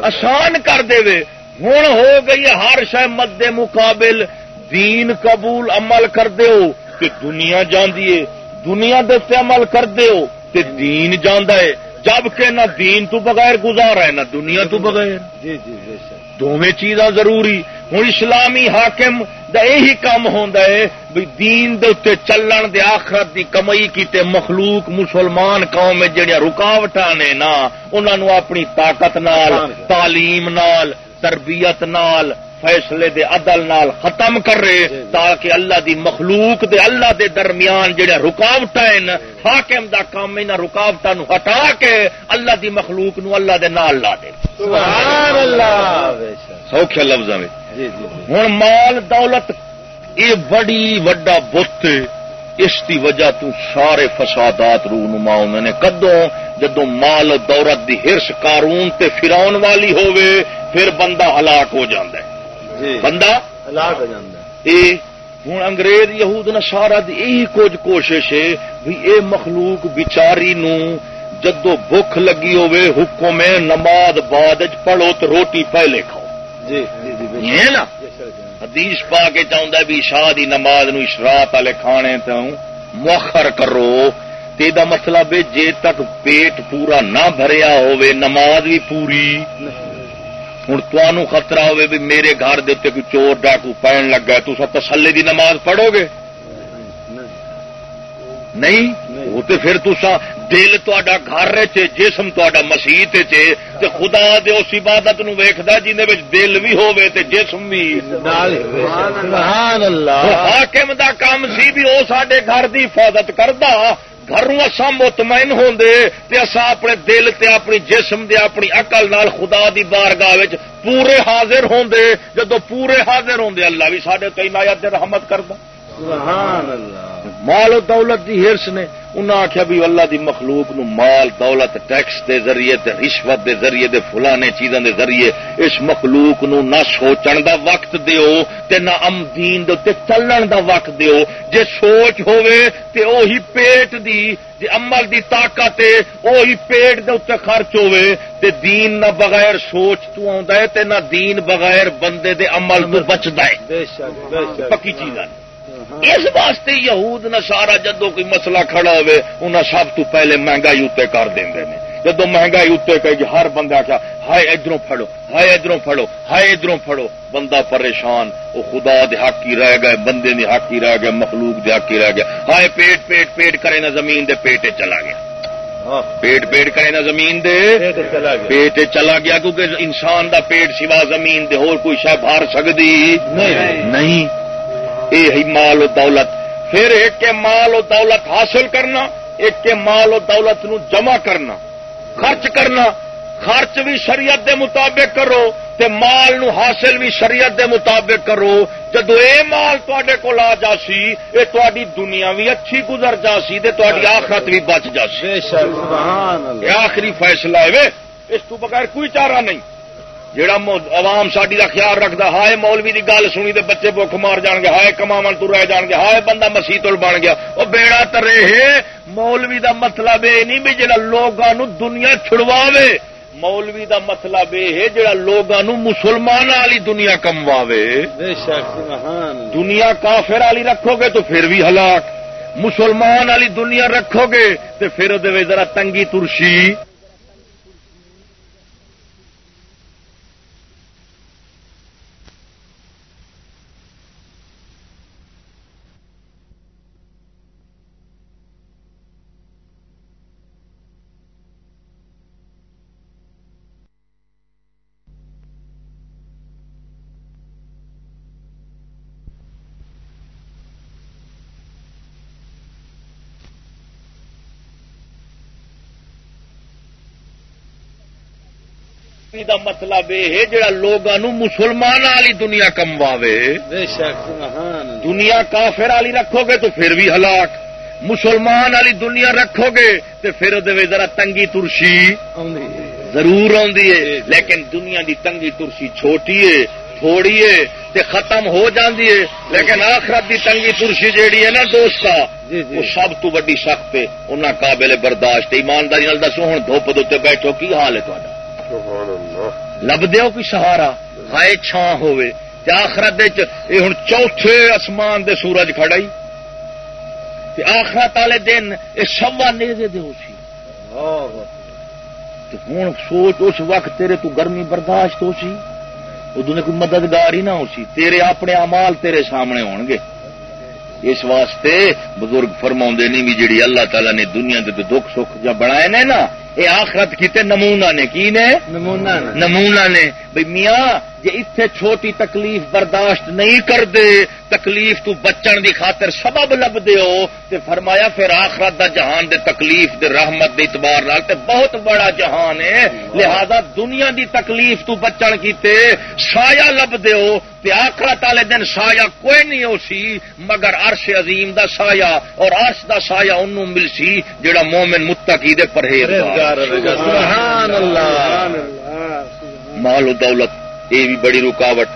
آسان کر دے۔ ہوں ہو گئی ہر شہ مد مقابل۔ دین قبول عمل کر دیو کہ دنیا جاندی ہے۔ دنیا دے عمل کر دیو کہ دین جانا ہے۔ جبکہ نہ دین تو بغیر گزارا ہے نہ دنیا تو بغیر۔ جی جی دونوں چیزاں ضروری۔ ہوں اسلامی حاکم دا یہی کام ہوتا ہے بھی دین دے اتنے چلن دے آخرت دی کمائی کیتے مخلوق مسلمان قوم جہیا رکاوٹ نے نا انہوں اپنی طاقت نال تعلیم نال تربیت نال فیصلے دے عدل نال ختم کر رہے تاکہ اللہ دی مخلوق دے اللہ دے درمیان جڑا رکاوٹ حاکم دا کام ان رکاوٹ ہٹا کے اللہ دی مخلوق نو اللہ دے نال لا دے۔ سبحان اللہ۔ سوکھے لفظ میں ہوں مال دولت یہ بڑی وڈا بت اس دی وجہ تو سارے فسادات رونما ہونے نے۔ کدوں؟ جدو مال دولت دی ہرس قارون تے فراؤن والی ہووے پھر بندہ ہلاک ہو جاندہ ہے۔ جی۔ بندہ؟ ہلاک ہو جاندہ ہے۔ ہوں انگریز یہود نشارا دی یہی کچھ کوشش ہے بھی اے مخلوق بیچاری نو جدو بھوک لگی ہوئے حکم نماز بعد پڑھو تو روٹی پہلے کھاؤ۔ جی جی جی بے یہ نا؟ شک حدیث پا کے چاہتا بھی شاہ دی نماز نو اشراط والے کھانے تو مؤخر کرو۔ تے دا مطلب ہے جے تک پیٹ پورا نہ بھریا ہوئے نماز بھی پوری۔ ہوں تمہوں خطرہ ہوئے بھی میرے گھر دے کوئی چور ڈاکو پہن لگا تو سب تسلے دی نماز پڑھو گے؟ نہیں وہ تو پھر تسا دل تا گھر چ جسم تا مسیح تے خدا دے اس عبادت نو ویکھدا جیندے وچ دل بھی ہوے تے جسم بھی سبحان اللہ حاکم دا کام سی بھی او ساڈے گھر دی حفاظت کردا۔ گھروں اسا مطمئن ہوندے تے اسا اپنے دل تے اپنی جسم دے اپنی عقل نال خدا دی بارگاہ وچ پورے حاضر ہوندے۔ جدو پورے حاضر ہوندے اللہ بھی ساڈے عنایت دے رحمت کردا۔ سبحان اللہ مال و دولت دی ہرس نے انہاں آخیا بھی اللہ دی مخلوق نو مال دولت ٹیکس دے ذریعے تے رشوت دے ذریعے دے فلانے چیزاں دے ذریعے اس مخلوق نو نہ سوچن دا وقت دیو تے نہ ام دین دے تے چلن دا وقت دیو۔ جے سوچ ہووے تے اوہی پیٹ دی جے عمل دی طاقت ہے اوہی پیٹ دے اوتے خرچ ہووے تے دین نہ بغیر سوچ تو آندا ہے تے نہ دین بغیر بندے دے عمل تو بچدا ہے۔ بے شک بے شک۔ پکی چیز ہے۔ اس واسطے یہود نہ سارا جدو کوئی مسئلہ کھڑا ہوئے انہیں سب تو پہلے مہنگائی اتنے کر دیں نے۔ جدو مہنگائی اتنے کہ گی ہر بندہ آخیا ہائے ادھروں پھڑو ہائے ادھروں پھڑو ہائے ادھروں پھڑو۔ بندہ پریشان وہ خدا دے حق ہی رہ گئے بندے دے حق ہی رہ گئے مخلوق دے حق ہی رہ گئے۔ ہائے پیٹ پیٹ پیٹ کرے نہ زمین دے پیٹے چلا گیا۔ ہاں۔ پیٹ پیٹ کرے نہ زمین دے پیٹ چلا گیا۔ گیا کیونکہ انسان دا پیٹ سوا زمین دے اور کوئی شہ بھار سکتی نہیں۔ یہ ہے مال و دولت۔ پھر ایک کے مال و دولت حاصل کرنا ایک کے مال و دولت نو جمع کرنا۔ خرچ کرنا خرچ بھی شریعت دے مطابق کرو تے مال نو حاصل بھی شریعت دے مطابق کرو۔ جدو اے مال تے کول آ جاسی اے تہاڈی دنیا بھی اچھی گزر جاسی تے تہاڈی آخرت بھی بچ جاسی۔ بے شک۔ سبحان اللہ آخری فیصلہ ہے۔ اس تو بغیر کوئی چارہ نہیں۔ جیڑا مو- عوام ساڈی دا خیال رکھدا ہائے مولوی دی گل سنی تے بچے بھوک مار جان گے ہائے کماون تو رہ جان گے ہائے بندہ مسیتل بن گیا۔ او بیڑا ترے ہے مولوی دا مطلب اے نہیں بھی جڑا لوگاں نو دنیا چھڑواوے۔ مولوی دا مطلب اے ہے جڑا لوگاں نو مسلمان والی دنیا کمواوے۔ اللہ۔ دنیا کافر والی رکھو گے تو پھر بھی ہلاک۔ مسلمان والی دنیا رکھو گے تو پھر وہ ذرا تنگی ترشی۔ دا مطلب یہ جڑا لوگاں نو مسلمان والی دنیا کمواوے۔ اللہ۔ دنیا کافر والی رکھو گے تو پھر بھی ہلاک۔ مسلمان والی دنیا رکھو گے تو پھر وہ ذرا تنگی ترشی۔ ضرور آندی ہے لیکن دنیا دی تنگی ترسی چھوٹی ہے تھوڑی ہے تے ختم ہو جاندی ہے۔ لیکن آخرت دی تنگی ترسی جیڑی ہے نا دوستا جی، جی۔ وہ سب تو وڈی سخت ہے۔ انہاں قابل برداشت۔ ایمانداری نال دسو ہن دھوپ دے بیٹھو کی حال ہے تہاڈا؟ لب دیو کوئی سہارا ہائے چھان ہوے تے آخرت دے چ اے ہن چوتھے اسمان دے سورج کھڑا ہی۔ تے آخرت والے دن اے سوا نیزے دے ہو سی۔ تے ہن سوچ اس وقت تیرے تو گرمی برداشت ہو سی۔ ادو نے کوئی مددگار ہی نہ ہو سی۔ تیرے اپنے امال تیرے سامنے ہون گے۔ اس واسطے بزرگ فرما نہیں بھی جڑی اللہ تعالی نے دنیا دے دکھ سکھ بنائے نے نا یہ آخرت کیتے نمونہ نے کی نے۔ نمونہ نے۔ بھئی میاں جے اتنے چھوٹی تکلیف برداشت نہیں کر دے تکلیف تو بچن دی خاطر سبب لب دے ہو تے فرمایا پھر آخرت دا جہان دے تکلیف دے رحمت دے اعتبار نال تے بہت بڑا جہان ہے لہذا دنیا دی تکلیف تو بچن کیتے سایہ لب دے ہو تے آخرت والے دن سایہ کوئی نہیں ہو سی مگر عرش عظیم دا سایہ اور عرش دا سایہ انہوں مل سی جڑا مومن متقی دے پرہیزگار سبحان اللہ۔ مال و دولت یہ بھی بڑی رکاوٹ۔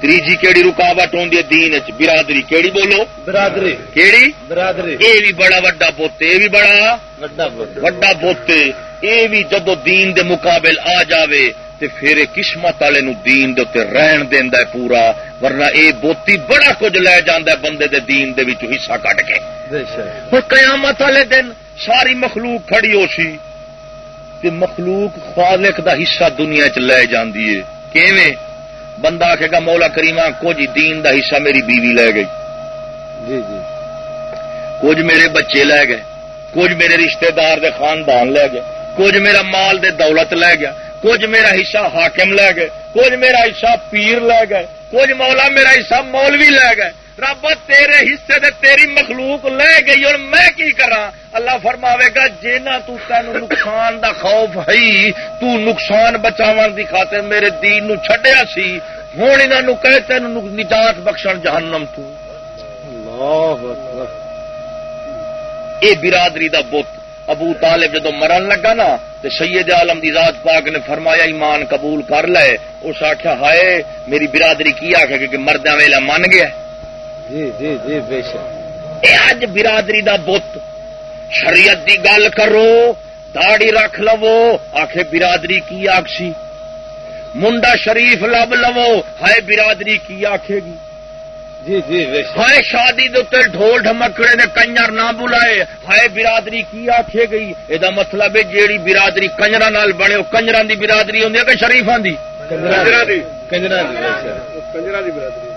تیجی کیڑی رکاوٹ ہوندی ہے دین چ برادری کیڑی بولو؟ برادری۔ کیڑی؟ برادری۔ یہ بھی بڑا وڈا پوتے یہ بھی بڑا وڈا وڈا پوتے یہ بھی جدو دین دے مقابل آ جاوے تے پھر قسمت والے نو دین دے تے رہن دیندا ہے پورا ورنہ اے بوتی بڑا کچھ لے جاندا ہے بندے دے دین دے حصہ کٹ کے۔ بے شک۔ قیامت والے دن ساری مخلوق کھڑی ہو سی تے مخلوق خالق دا حصہ دنیا چ لے جاندی ہے۔ کیویں؟ بندہ آکھے گا مولا کریمہ کچھ دین دا حصہ میری بیوی لے گئی۔ جی جی۔ کچھ میرے بچے لے گئے۔ کچھ میرے رشتہ دار دے خاندان لے گئے۔ کچھ میرا مال دے دولت لے گیا۔ کچھ میرا حصہ حاکم لے گئے۔ کچھ میرا حصہ پیر لے گئے۔ کچھ مولا میرا حصہ مولوی لے گئے۔ رب تیرے حصے دے تیری مخلوق لے گئی اور میں کی کرا اللہ فرماوے گا جینا تو تین نقصان دا خوف ہے تو نقصان بچاون دی خاطر میرے دین نو چھڈیا سی۔ ہوں انہاں نو کہے تین نجات بخشن جہنم تو۔ اللہ اکبر۔ اے برادری دا بت۔ ابو طالب جدو مرن لگا نا تو سید عالم دی ذات پاک نے فرمایا ایمان قبول کر لے۔ اس آخیا ہائے میری برادری کی آخ کہ مردہ ویلا من گیا جی جی جی بے شک۔ اے اج برادری دا بت۔ شریعت دی گل کرو داڑی رکھ لو آخ برادری کی آخسی منڈا شریف لب لو ہائے برادری کی آخے گی؟ جی جی بے شک۔ ہائے شادی دے ڈھول ڈھمکڑے نے کنجر نہ بلائے۔ ہائے برادری کی آخے گئی یہ مطلب ہے جیڑی برادری کنجر نال بنے وہ کنجر دی برادری ہوں کہ شریفان دی؟ کنجرا دی۔ کنجرا دی بے شک۔ کنجرا دی برادری۔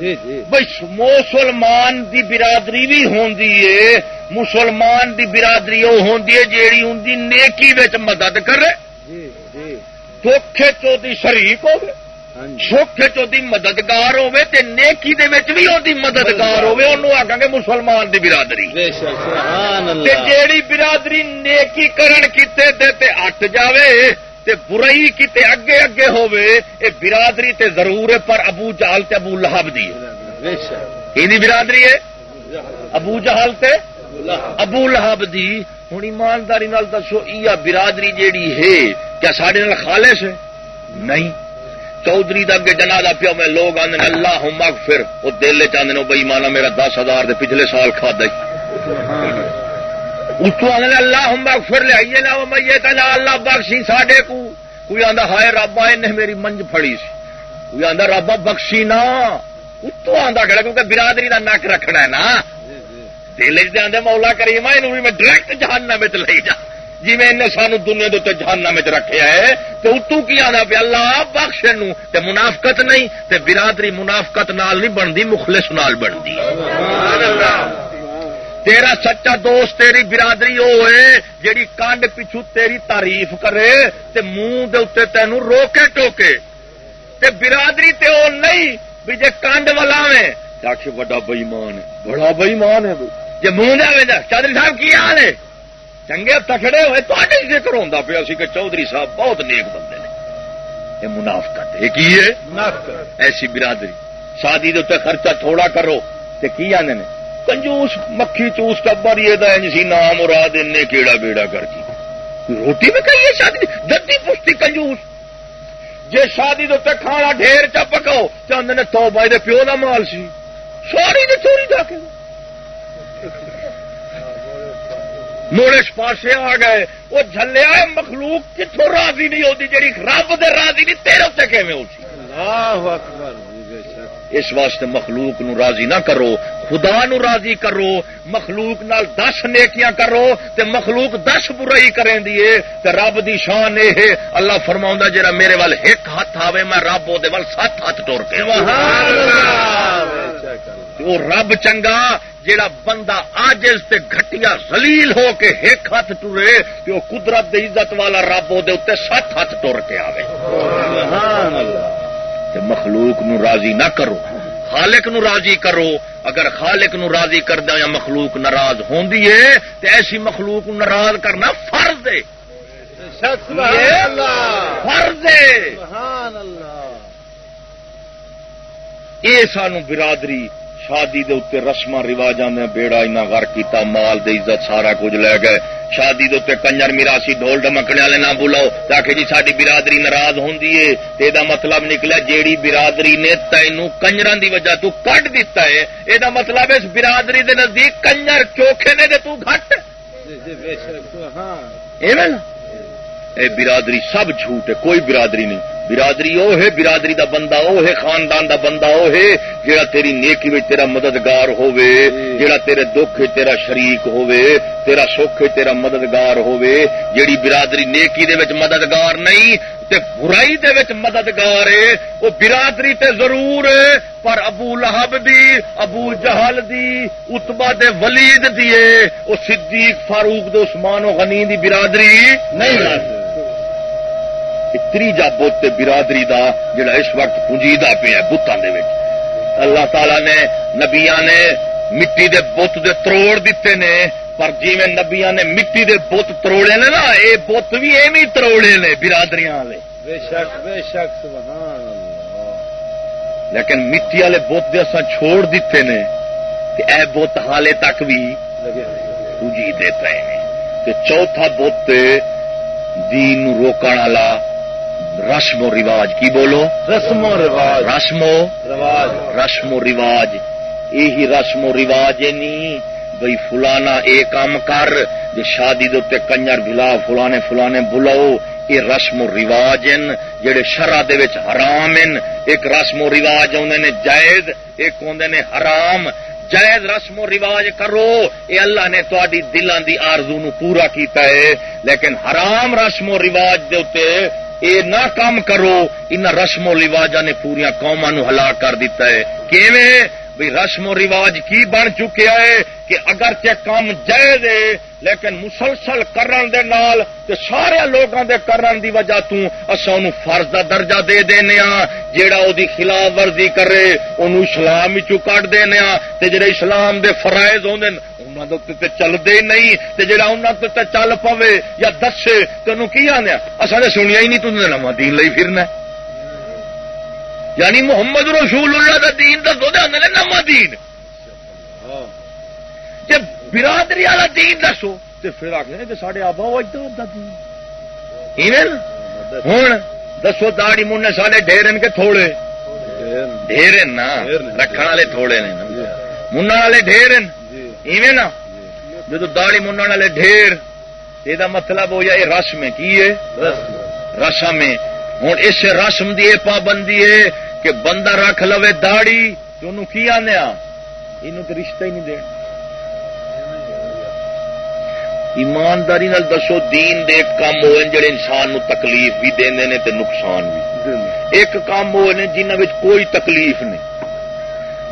بھائی مسلمان دی برادری بھی ہوندی ہے۔ مسلمان دی برادری وہ ہوندی ہے جیڑی ان دی نیکی وچ مدد کرے۔ جی جی۔ دکھے چو دی شریک جی۔ سوکھے چو دی مددگار ہوے تے نیکی دے وچ بھی اون دی مددگار ہوے اونوں آکھاں گے مسلمان دی برادری۔ سبحان تے جیڑی برادری نیکی کرن کیتے تے تے ہٹ جاوے تے برائی کیتے اگے اگے ہوے اے برادری تے ضرور ہے پر ابو جہل تے ابو لہب دی ہے۔ بے برادری ہے؟ ابو جہل تے ابو لہب دی۔ ہوں ایمانداری نال دسو یہ برادری جیڑی ہے کیا سارے نال خالص ہے؟ نہیں۔ چودھری دا اگے جنازہ پیا میں لوگ آدھے اللہ مغفر وہ دل چاہتے بھائی مانا میرا دس ہزار دے پچھلے سال کھا دے اتو آدھے اللہ مغفر لے آئیے نا میں یہ کہنا اللہ بخشی ساڈے کو۔ کوئی آدھا ہائے رابا انہیں میری منج پھڑی سی۔ کوئی آدھا رابا بخشی نا اتو آدھا کہڑا کیونکہ برادری دا نک رکھنا ہے نا۔ دل چ آدھے مولا کریم یہ بھی میں ڈائریکٹ جہاننا میں لے جا۔ جی میں سانو دنیا دے جہاننا میں رکھیا ہے تو اتو کی آدھا پہ اللہ بخش نو تے منافقت نہیں تے برادری منافقت نال نہیں بنتی مخلص نال بنتی۔ تیرا سچا دوست تیری برادری وہ ہے جیڑی کانڈ پچھو تیری تعریف کرے تے منہ دے اتنے تینوں روکے ٹوکے۔ تے برادری تے وہ نہیں بھی جے کانڈ آخ بڑا بئیمان ہے۔ بڑا بئیمان ہے جی منہ دے چودھری صاحب کی حال ہے؟ چنگے تکڑے ہوئے تو ذکر ہوتا پیا سی کہ چودھری صاحب بہت نیک بندے نے۔ یہ منافقت ہے کی ہے؟ ایسی برادری شادی دے خرچہ تھوڑا کرو تے کی آنے نے؟ کنجوس مکھی چوس ٹبر یہ سی نام مراد ان کیڑا بیڑا کر کی روٹی میں کہیے شادی؟ جدی پشتی کنجوس۔ جے شادی دے کھانا ڈھیر چا پکاؤ چند نے تو بائی پیو کا مال سی۔ ساری نے چوری جا کے۔ موڑے پاسے آ گئے۔ وہ جلیا مخلوق کتوں راضی نہیں ہوتی جی رب دے راضی نہیں تیرے اتنے کیون ہو سی اس واسطے مخلوق نو راضی نہ کرو۔ خدا نو راضی کرو مخلوق نال دس نیکیاں کرو تے مخلوق دس برائی کریں دیے تے رب دی شان اے ہے۔ اللہ فرماؤں جرا میرے وال ایک ہاتھ آوے میں رب دے وال سات ہاتھ ٹور کے۔ وہ رب چنگا جیڑا بندہ آجز تے گھٹیا زلیل ہو کے ایک ہاتھ ٹرے کہ وہ قدرت دے عزت والا رب دے اتنے سات ہاتھ ٹور کے آوے۔ سبحان اللہ۔ تے مخلوق نو راضی نہ کرو۔ خالق نو راضی کرو۔ اگر خالق نو راضی کر دیا یا مخلوق ناراض ہوندی ہے تے ایسی مخلوق نو ناراض کرنا فرض ہے۔ فرض ہے۔ یہ سانو برادری شادی دے اتنے رسم رواجاں نے بیڑا اینا غر کیتا مال دے عزت سارا کچھ لے گئے۔ شادی دے اتنے کنجر میراسی ڈھول ڈمکنے والے نہ بلاؤ تاکہ جی ساری برادری ناراض ہوندی ہے تے دا مطلب نکلا جیڑی برادری نے تینوں کنجران دی وجہ تو کٹ دیتا ہے یہ دا مطلب اس برادری دے نزدیک کنجر چوکھے نے تو گھٹ۔ جی جی نا؟ اے برادری سب جھوٹ ہے کوئی برادری نہیں۔ برادری او ہے برادری دا بندہ او ہے خاندان دا بندہ او ہے جیڑا تیری نیکی وچ تیرا مددگار ہووے جیڑا تیرے دکھ تیرا شریک ہووے تیرا سکھ تیرا مددگار ہووے جیڑی برادری نیکی دے وچ مددگار نہیں تے برائی دے وچ مددگار ہے او برادری تے ضرور ہے پر ابو لہب دی ابو جہل دی اتبا دے ولید دی ہے او صدیق فاروق دے عثمان و غنی دی برادری نہیں۔ ہے تریجا بت برادری دا جڑا اس وقت پنجیدہ پیا بتان دے وچ۔ اللہ تعالی نے نبیا نے مٹی دے بت دے تروڑ دیتے نے پر جی میں نبیا نے مٹی دے بت تروڑے نے نا اے بت بھی ایویں تروڑے نے برادریاں والے۔ بے شک بے شک سبحان اللہ۔ لیکن مٹی والے بت دے اساں چھوڑ دیتے نے کہ اے بت حالے تک بھی پوجی دیتا ہے کہ چوتھا بت دین روکن والا رسم و رواج کی بولو؟ رسم و رواج. رسم و رواج. رسم و رواج. یہی رسم و رواج نہیں بھئی فلانا اے کام کر جے شادی دے تے کنجر بلا فلانے فلانے بلاؤ یہ رسم و رواج ہیں دے وچ حرام ہیں۔ ایک رسم و رواج ہوندے نے جائز ایک ہوندے نے حرام۔ جائز رسم و رواج کرو اے اللہ نے تہاڈی دلاں دی آرزو نو پورا کیتا ہے۔ لیکن حرام رسم و رواج دے اے نہ کام کرو، ان رسم و رواجاں نے پوریا قوما نو ہلاک کر دیتا ہے۔ کیویں؟ بھی رسم و رواج کی بن چکیا ہے کہ اگرچہ کام جائز ہے، لیکن مسلسل کرن دے نال تے سارے لوگاں دے کرن دی وجہ تو اساں اونوں فرض دا درجہ دے دینے ہاں جیڑا او دی خلاف ورزی کرے اونوں اسلام وچوں کڈ دینے ہاں تے جڑے اسلام دے فرائض ہوندے انہاں دے تے چلدے ہی نہیں تے جڑا انہاں تے چل پوے یا دسے تے اونوں کی آندے اساں نے سنیا ہی نہیں تو نواں دین لئی پھرنا یعنی محمد رسول اللہ کا دین دسو دے آدھے نواں دین۔ جب برادری والا دین دسو تو پھر آخر سارے آبا اجدا دین۔ ہوں دسو داڑی منہ سارے ڈیرن کے تھوڑے؟ ڈیر نا رکھن والے تھوڑے نے۔ من والے ڈیر ایویں نا جدو داڑی من والے ڈھیر یہ مطلب ہو جائے رسم کی ہے رسم ہوں اس رسم کی یہ پابندی ہے کہ بندہ رکھ لو داڑی تو انہوں کی آنے یہ تو رشتہ ہی نہیں دینا ایمانداری نال دسو دین دے کام ہوئے جڑے انسان نو تکلیف بھی دے نے تے نقصان بھی۔ ایک کام ہوئے نے جنہ کوئی تکلیف نہیں۔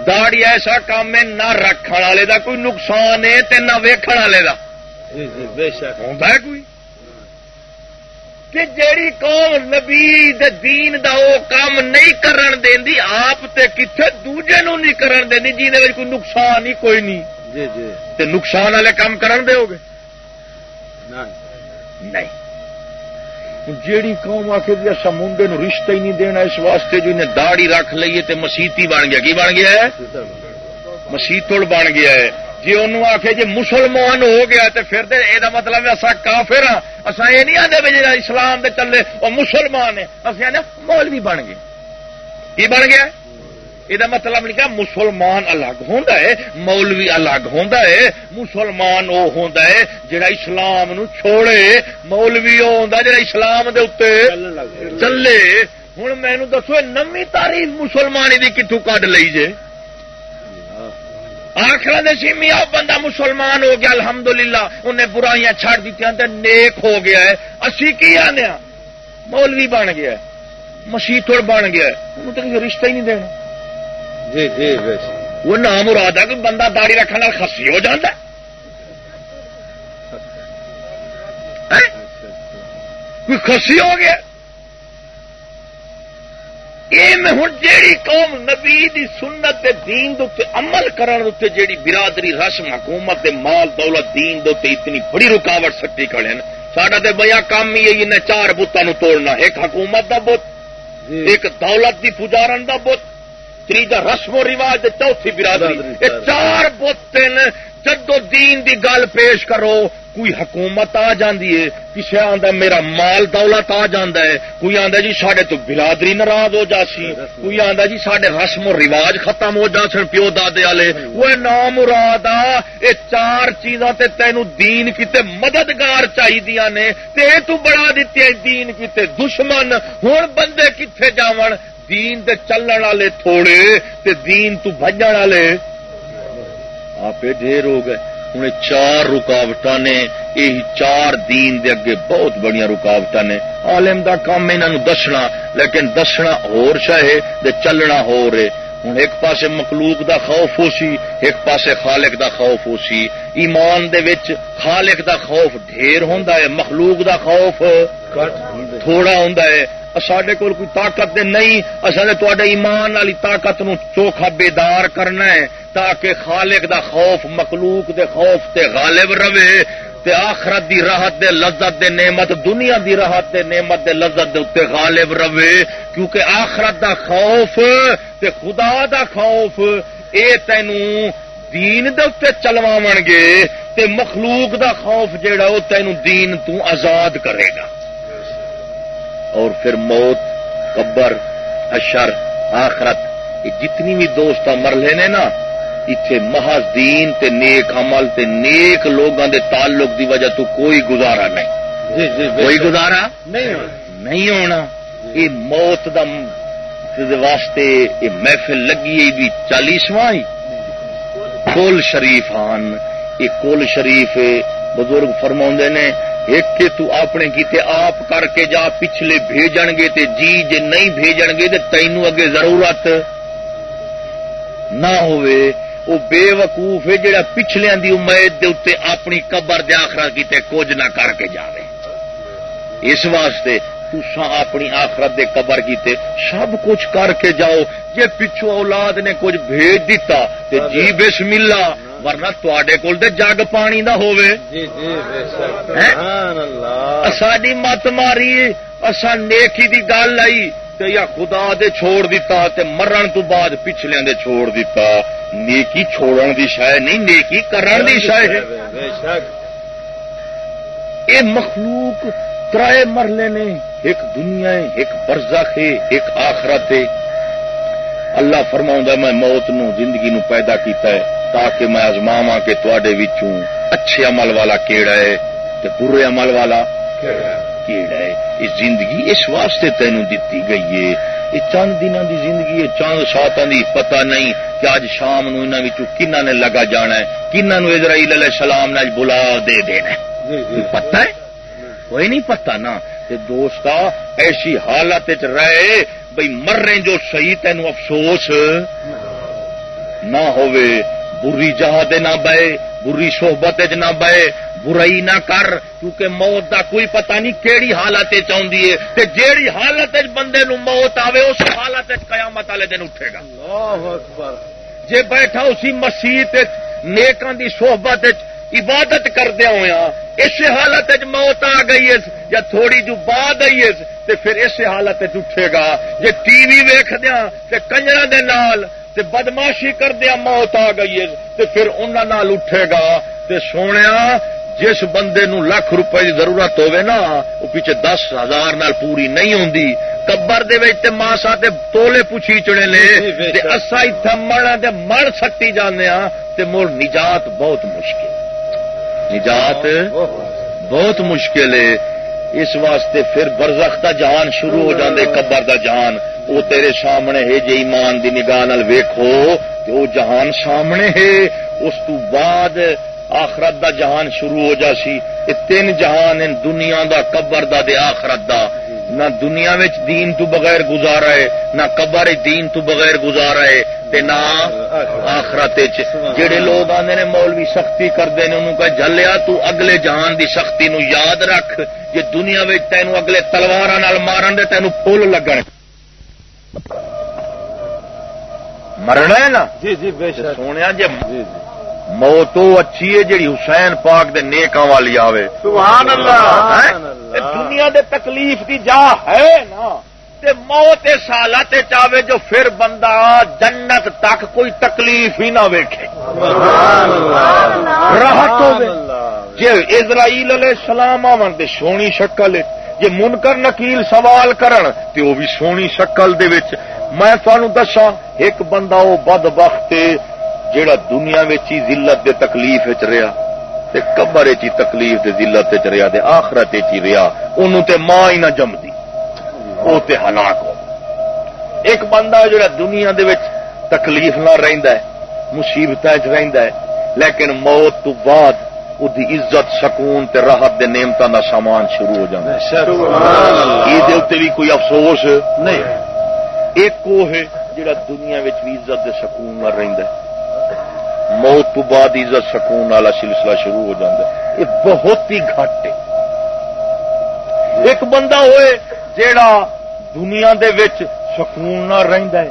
داڑی ایسا کام ہے نہ رکھن والے دا کوئی نقصان ہے تے نہ ویکھن والے دا۔ بے شک۔ ہوندا ہے کوئی؟ کہ جیڑی قوم نبی دے دین دا او کام نہیں کرن دیندی آپ تے کتھے دوجے نو نہیں کرن دیندی جینے وچ کوئی نقصان ہی کوئی نہیں۔ جی جی۔ تے نقصان والے کام کرن دے ہوگے نہیں۔ جیڑی قوم آ کے اصا منڈے نو رشتہ ہی نہیں دینا، اس واسطے جو انہیں داڑی رکھ لیے تے مسیتی بن گیا۔ کی بن گیا ہے؟ مسیتڑ بن گیا ہے۔ جی انہوں آخ جی مسلمان ہو گیا تے پھر دے اے دا مطلب اصا کافر ہاں۔ اصا یہ نہیں آتے بھی جا اسلام دے چلے وہ مسلمان ہے اصل آنے مولوی بن گئے۔ کی بن گیا؟ ہے یہ مطلب نہیں کہ مسلمان الگ ہوں مولوی الگ ہوں مسلمان وہ ہوں جڑا اسلام نو چھوڑے مولوی وہ ہوں جڑا اسلام دے اتنے چلے ہوں مینو دسو نمی تاریخ مسلمان کی کتوں کڈ لی جے آخر سی میاں بندہ مسلمان ہو گیا الحمدللہ انہیں برائیاں چھڑ دیتی نیک ہو گیا ہے اسی کی آنے مولوی بن گیا مسیتڑ بن گیا انہوں تو رشتہ ہی نہیں دینا جی جی وہ نام مراد ہے کہ بندہ داڑی رکھنے خسی ہو جاتا کوئی خسی ہو گیا؟ یہ ہوں جیڑی قوم نبی دی سنت دے دین دے عمل کرن دے جیڑی برادری رسم حکومت دے مال دولت دین دے اتنی بڑی رکاوٹ سٹی کھڑے ہیں۔ ساڈا تے بیا کام ہی ہے انہیں چار بتوں نو توڑنا ایک حکومت دا بت ایک دولت دی پجارن دا بت۔ تیجا رسم و رواج چوتھی برادری۔ یہ چار بت جدو دین دی گل پیش کرو کوئی حکومت آ جاندی ہے کسی آندا میرا مال دولت آ جاندا ہے کوئی آندا جی ساڈے تو برادری ناراض ہو جاسی کوئی آندا جی ساڈے رسم و رواج ختم ہو جا سن پیو دادے والے۔ وہ نام مراد آ اے چار چیزاں تے تینو دین کیتے مددگار چاہیے نے۔ تے تو بڑا دتی ہے دین کیتے دشمن۔ ہن بندے کتھے جاون؟ دین دے چلن والے تھوڑے تے دین تو بھجن والے۔ آپ ڈھیر ہو گئے۔ ہوں چار رکاوٹ نے، یہ چار دین دے اگے بہت بڑی رکاوٹ نے۔ عالم دا کام انہوں دسنا، لیکن دسنا ہور شاہے دے چلنا ہو رہے ہوں ایک پاسے مخلوق دا خوف ہو سی ایک پاسے خالق دا خوف ہو سی۔ ایمان دے وچ خالق دا خوف ڈھیر ہوندا ہے مخلوق دا خوف تھوڑا ہوندا ہے۔ سڈے کول کوئی طاقت دے نہیں اصل تے ایمان والی طاقت نو چوکھا بیدار کرنا ہے تاکہ خالق دا خوف مخلوق دے خوف تے غالب رہے۔ تے آخرت دی راحت دے لذت دے نعمت، دنیا دی راحت دے نعمت دے لذت دے اتنے غالب رہے، کیونکہ آخرت دا خوف، تے خدا دا خوف، اے تینوں دین دے اتنے چلواو گے، تے مخلوق دا خوف جیڑا وہ تینوں دین تو آزاد کرے گا۔ اور پھر موت، قبر اشر آخرت، یہ جتنی بھی دوست مرلے نے نا اتے محض دین تے نیک عمل تے نیک لوگوں دے تعلق دی وجہ تو کوئی گزارا نہیں جی جی کوئی۔ گزارا نہیں ہونا یہ موت دا واسطے یہ محفل لگی چالیسواں کول شریف ہان یہ کول شریف بزرگ فرما نے ایک تو اپنے کیتے آپ کر کے جا پچھلے بھیجن گے تے جی جے نہیں بھیجن گے تے تینوں اگے ضرورت نہ ہوئے وہ بے وقوف ہے جڑا پچھلیاں دی امید دے اتنے اپنی قبر دے آخرت کیتے کچھ نہ کر کے جاوے۔ اس واسطے تسا اپنی آخرت دے قبر کیتے سب کچھ کر کے جاؤ۔ جے پچھو اولاد نے کچھ بھیج دیتا تے جی بسم اللہ ورنہ تے کول تے جگ پانی دا ہووے۔ جی جی ساڈی مت ماری اسا نیکی دی گل آئی۔ تے یا خدا دے چھوڑ دیتا تے مرن تو بعد پچھلیاں دے چھوڑ دیتا۔ نیکی چھوڑن دی شے نہیں نیکی کرن دی شے ہے۔ یہ مخلوق ترائے مرلے نے ایک دنیا ہے ایک برزخ ہے ایک آخرت۔ ہے اللہ فرماؤں میں موت نو زندگی نو پیدا کیتا ہے تاکہ میں آزماواں کہ تواڈے وچوں اچھے عمل والا کیڑا ہے تے برے عمل والا کیڑا ہے؟ یہ زندگی اس واسطے تینوں دتی گئی ہے۔ یہ چند دنوں دی زندگی ہے چند ساتاں دی پتہ نہیں کہ اج شام نو انہاں وچوں کنہاں نے لگا جانا ہے کنہاں نو اسرائیل علیہ السلام نے بلا دے دینا ہے۔ جی جی کوئی پتہ ہے؟ کوئی نہیں پتا نا۔ تے دوستا ایسی حالت چ رہے بھئی مرنے جو صحیح تینو افسوس نہ ہووے بری جہاں دے نہ بے بری صحبت نہ بے برائی نہ کر کیونکہ موت دا کوئی پتہ نہیں کیڑی حالت چاہیے ہے۔ تے جیڑی حالت بندے نو موت آوے اس حالت قیامت والے دن اٹھے گا۔ اللہ اکبر۔ جے بیٹھا اسی مسیح نیکاں دی صحبت عبادت کردیا ہوا اس حالت موت آ گئی ہے یا تھوڑی جو بعد آئی ہے تے پھر اس حالت اٹھے گا۔ جے ٹی وی ویکھدیا تے کنجرا دے نال تے بدماشی کردیا موت آ گئی ہے تے پھر انہاں نال اٹھے گا۔ تے سونیا جس بندے نو لاکھ روپے دی ضرورت ہوے نا وہ پیچھے دس ہزار نال پوری نہیں ہوندی۔ قبر دے وچ تے ماسا تے تولے پوچھی چڑے لے بے تے۔ اسا ایتھے مرنا تے مر سکتی جانے ہاں تے مڑ نجات بہت مشکل۔ نجات بہت مشکل ہے۔ اس واسطے پھر برزخ دا جہان شروع ہو جاندے قبر دا جہان۔ وہ تیرے سامنے ہے جے ایمان دی نگاہ نال ویکھو کہ وہ جہان سامنے ہے۔ اس تو بعد آخرت دا جہان شروع ہو جاسی یہ تین جہان ہیں دنیا دا قبر دا دے آخرت دا۔ نہ دنیا وچ دین تو بغیر گزارا ہے نہ قبر دین تو بغیر گزارا ہے تے نہ آخرت وچ۔ جڑے لوگ آندے نے مولوی سختی کردے نے انہوں کہ جھلیا تو اگلے جہان دی سختی نو یاد رکھ۔ جے دنیا وچ تینوں اگلے تلواراں نال مارن دے تینوں پھول لگن۔ مرنا ہے نا؟ جی جی بے شک۔ سونیا جے جی جی۔ موت وہ اچھی ہے جڑی حسین پاک دے نیکاں والی آوے۔ سبحان اللہ اللہ دنیا دے تکلیف دی جا ہے نا۔ تے موت اس حالت چاہے جو پھر بندہ جنت تک کوئی تکلیف ہی نہ ویکھے۔ راحت ہوے جے اسرائیل علیہ السلام آون تے سونی شکل ہے جے منکر نکیل سوال کرن تے وہ بھی سونی شکل دے وچ۔ میں تھانوں دساں ایک بندہ وہ بدبخت ہے جیڑا دنیا ہی ذلت دے تکلیف رہیا تے قبر وچ ہی تکلیف دے ذلت وچ رہیا تے آخرت رہیا اونوں تے ماں ہی نہ جمدی وہ تے ہلاک ہو۔ ایک بندہ جڑا دنیا دے وچ تکلیف نہ رہندا ہے مصیبتاں وچ رہندا ہے لیکن موت تو بعد اودی عزت سکون تے راحت دے نعمتاں دا سامان شروع ہو جاندا ہے۔ سبحان اللہ۔ یہ دے اوتے بھی کوئی افسوس؟ نہیں۔ ایک وہ ہے جڑا دنیا وچ بھی عزت دے سکون نہ رہندا ہے۔ موت تو بعد عزت سکون والا سلسلہ شروع ہو جاندا ہے۔ یہ بہت ہی گھٹ ہے۔ ایک بندہ ہوئے جیڑا دنیا دے وچ سکون نہ رہندا ہے،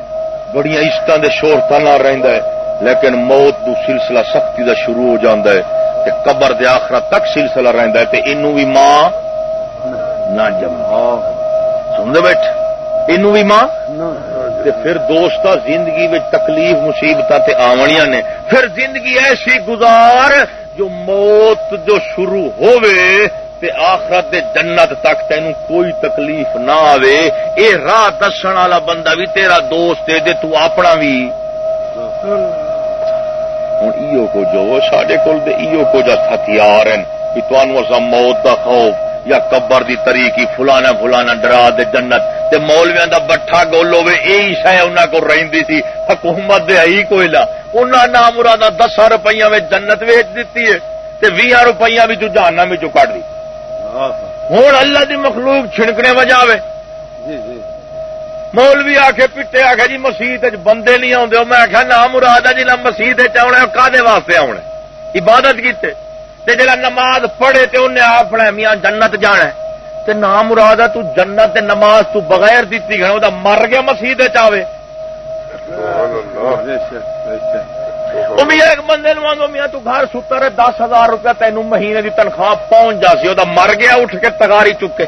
بڑیاں عشتاں دے شہرتاں نہ رہندا ہے، لیکن موت دو سلسلہ سختی دا شروع ہو جاندا ہے تے قبر دے آخرت تک سلسلہ رہندا ہے تے اینو بھی ماں نہ جمع سن دے بیٹھ، اینو بھی ماں تے پھر دوست زندگی میں تکلیف مصیبت آونیاں نے۔ پھر زندگی ایسی گزار جو موت جو شروع ہوئے تے آخرت دے جنت تک تینوں کوئی تکلیف نہ آوے۔ اے راہ دسن والا بندہ بھی تیرا دوست ہے تو اپنا بھی۔ ہوں ایو کو جو سڈے کول ایو کو جا ہتھیار ہیں کہ تمہوں اصا موت کا خوف یا قبر دی طریقی فلانا فلانا ڈرا دے جنت تے مولویا دا بٹھا گول ہوے یہی شہ ان کو رہی سی۔ حکومت دے آئی کوئی لا۔ انہوں نام مراد دس روپیہ میں جنت ویچ دیتی ہے تے بھی روپیہ بھی جہانا میں جو کٹ دی۔ ہوں اللہ دی مخلوق چھڑکنے وجہ جی جی۔ مولوی آ کے پیٹے آ جی مسیح بندے نہیں آتے میں آخیا نہ مراد ہے جی نہ مسیح آنا کدے واسطے آنا عبادت کیتے؟ تے جا نماز پڑھے تے انہیں اپنا میاں جنت جانا ہے۔ تے نہ مراد ہے تو جنت تے نماز تو بغیر دیتی گئے وہ مر گیا مسیح چاہے ایک بندے میاں تو گھر ستر دس ہزار روپیہ تینوں مہینے کی تنخواہ پہنچ جا سی وہ مر گیا، اٹھ کے تگاری چکے۔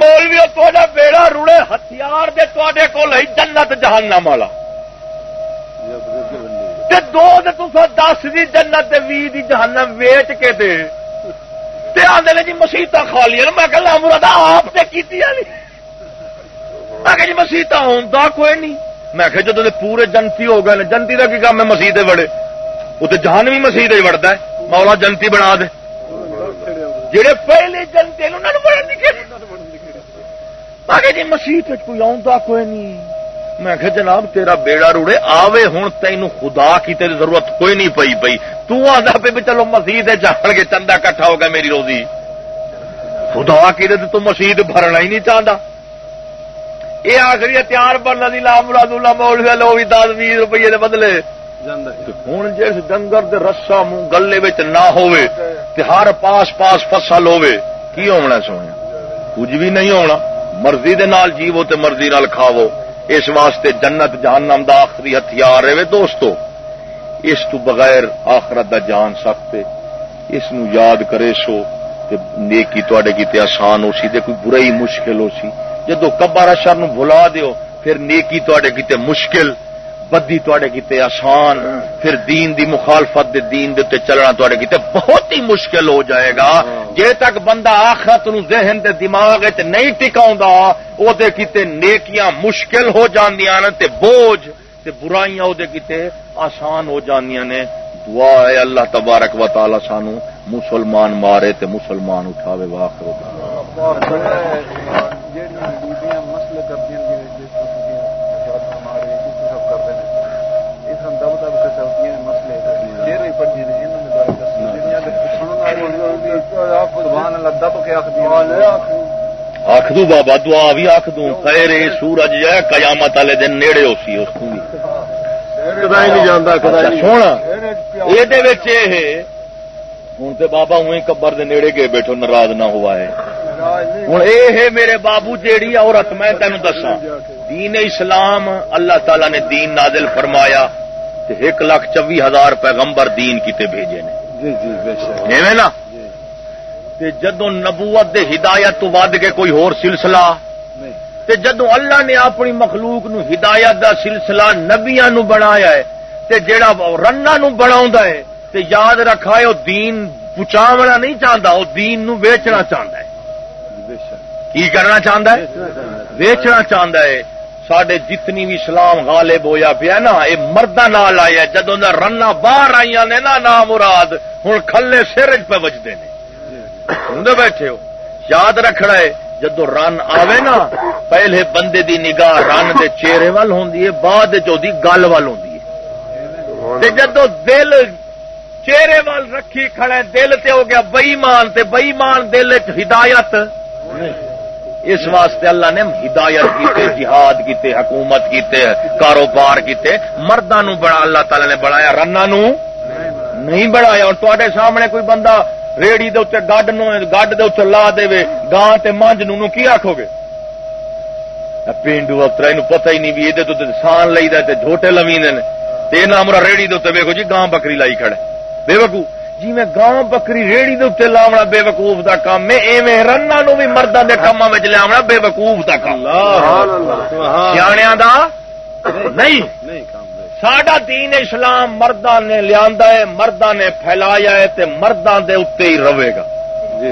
مولوی تا بیڑا روڑے ہتھیار دے تے کول جنت جہنم والا۔ تے دو تسا دس دی جنت تے وی دی جہنم ویچ کے دے، تے آدھے جی مسیحت کھا لیا، میں کہ مراد آپ سے کی میں کہ جی مسیحت ہوں کوئی نہیں۔ میں کہ جب پورے جنتی ہو گئے جنتی کا کی کام ہے مسیح بڑے وہ تو جہان بھی مسیح وڑتا ہے۔ مولا جنتی بنا دے۔ جہے پہلے جنتے جی مسیح کوئی کوئی نہیں۔ میں کہ جناب تیرا بیڑا روڑے آوے ہوں تین خدا کی تیری ضرورت کوئی نہیں پئی پئی تا پہ بھی چلو مسیح جان کے چندہ کٹھا ہو گیا میری روزی۔ خدا کی تو مسیح بھرنا ہی نہیں چاہتا۔ یہ آخری ہتھیار بننا نہیں لام مراد اللہ مول لو بھی دس بھی روپیے بدلے۔ ہوں جس ڈنگر دے رسا منہ گلے نہ ہوئے تے ہر پاس پاس فصل ہوئے کی ہونا سونے؟ کچھ بھی نہیں ہونا مرضی دے نال جیو تے مرضی نال کھاو اس واسطے جنت جہنم دا آخری ہتھیار رہے دوستو، اس تو بغیر آخرت دا جان سکتے اس نو یاد کرے سو تے نیکی تے کیتے آسان ہو سی تے کوئی برائی مشکل ہو سی۔ جدو کبا شر نو بلا دیو، پھر نیکی تے کیتے مشکل بدی تے کیتے آسان پھر دین دی مخالفت دے دین دے تے چلنا تے کیتے بہت ہی مشکل ہو جائے گا۔ جے تک بندہ آخرت نو ذہن دے دماغ نہیں ٹکاؤں او دے کیتے نیکیاں مشکل ہو جاندیاں نے تے بوجھ تے برائیاں او دے کیتے آسان ہو جاندیاں نے۔ دعا ہے اللہ تبارک و تعالی سانو مسلمان مارے تے مسلمان اٹھاوے واخر آخ دوں بابا دعا بھی آخ دوں خیر سورج ہے قیامت والے دن نیڑے ہو سی اس کو سونا۔ یہ ہوں تو بابا اوی کبر دے نیڑے گئے بیٹھو ناراض نہ ہوا ہے ہوں یہ میرے بابو جیڑی عورت میں تین دسا دین اسلام اللہ تعالی نے دین نازل فرمایا۔ ایک لاکھ چوی ہزار پیغمبر دین کیتے بھیجے نے۔ جی جی نا؟ جدو نبوت دے ہدایت تو ود کے کوئی ہور سلسلہ؟ تے جدو اللہ نے اپنی مخلوق نو ہدایت دا سلسلہ نبیا نو بنایا ہے تے جیڑا رنا نو بنا ہے تے یاد رکھا ہے وہ دین پچاونا نہیں چاہتا وہ دین نو ویچنا چاہتا ہے۔ کی کرنا چاہتا ہے؟ ویچنا چاہتا ہے۔ سڈے جتنی بھی اسلام غالب ہویا پیا نا یہ مردہ نال آیا جدو رنا باہر آئی نے نا نام مراد ہوں کھلے سر پہ بجتے ہیں بیٹھے ہو۔ یاد رکھنا ہے جدو رن آوے نا، پہلے بندے دی نگاہ رن دے چہرے وال ہوں بعد گل وال ہوں جدو دل چہرے وال رکھی کھڑے دل تے ہو گیا بئیمان، تے بئی مان دل ہدایت۔ اس واسطے اللہ نے ہدایت کیتے، جہاد کیتے، حکومت کیتے، کاروبار کیتے۔ مردہ نو بڑا، اللہ تعالی نے بڑھایا رنا نو نہیں بڑھایا اور تے سامنے کوئی بندہ ریڑی they good no good they اتنے لا دے گاں تے مانج نو کی آخو گے؟ پینڈو اترا یہ پتہ ہی نہیں بھی یہ سان لئی تے جھوٹے لوی نے نام ریڑی دے ویکو جی گاں بکری لائی کھڑے۔ بے بکو جی میں گاؤں بکری ریڑی دے اتنے لاونا بے وقوف دا کام۔ میں ایویں رنا نو بھی مردوں کے کاموں میں لیا بے وقوف دا کام۔ سیاح دا؟ نہیں ساڈا دین اسلام مردہ نے لیا ہے مردہ نے پھیلایا ہے تے مردہ دے اتنے ہی رہے گا۔ جی،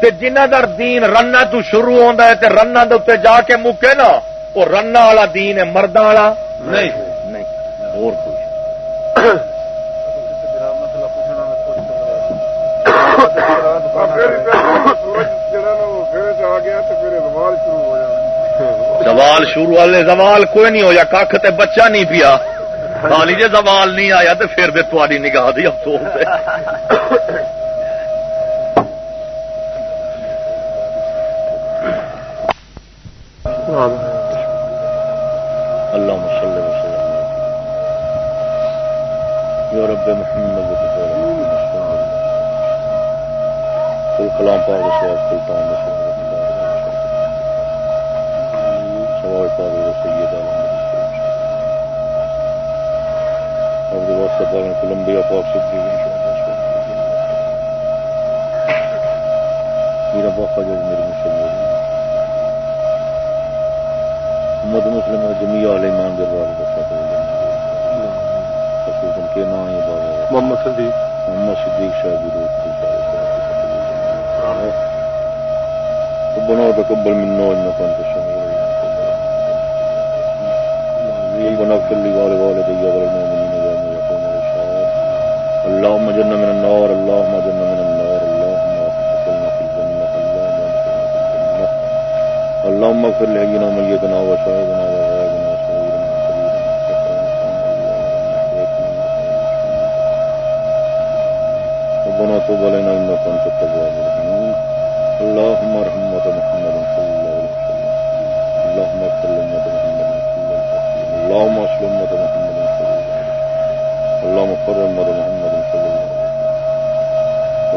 تے جنہ در دین رنا تو شروع ہوتا ہے تے رنا دے اتنے جا کے مکے نا وہ رنا والا دین ہے مردہ والا۔ نہیں۔ نہیں اور کوئی۔ زوال شروع والے زوال کوئی نہیں ہوا کھ تے بچہ نہیں پیا۔ خالی جی زوال نہیں آیا تو پھر تاری نگاہ دی افسوس اللہ مسلم وسلم. رب محمد کل کلام پاک سواب سلطان سواب پاک سید عالم کولمبیا پاک صدیق میرا باقا جو میری مسلم محمد مسلم بارے بتا خصوصاً کے نام یہ بابا محمد صدیق محمد صدیق شاہ منا انك انت السميع العليم ربنا اغفر لي ولوالدي وللمؤمنين يوم يقوم الحساب اللهم اجرنا من النار، اللهم اجرنا من النار، اللهم ادخلنا في الجنة، اللهم ادخلنا في الجنة. اللهم اغفر لحينا وميتنا وشاهدنا وغائبنا وصغيرنا ربنا توب علينا انك انت التواب الرحيم. اللهم ارحم محمد صلى الله عليه وسلم. اللهم اغفر لأمة محمد صلى الله عليه وسلم. اللهم اصل أمة محمد صلى الله عليه وسلم. اللهم اغفر أمة محمد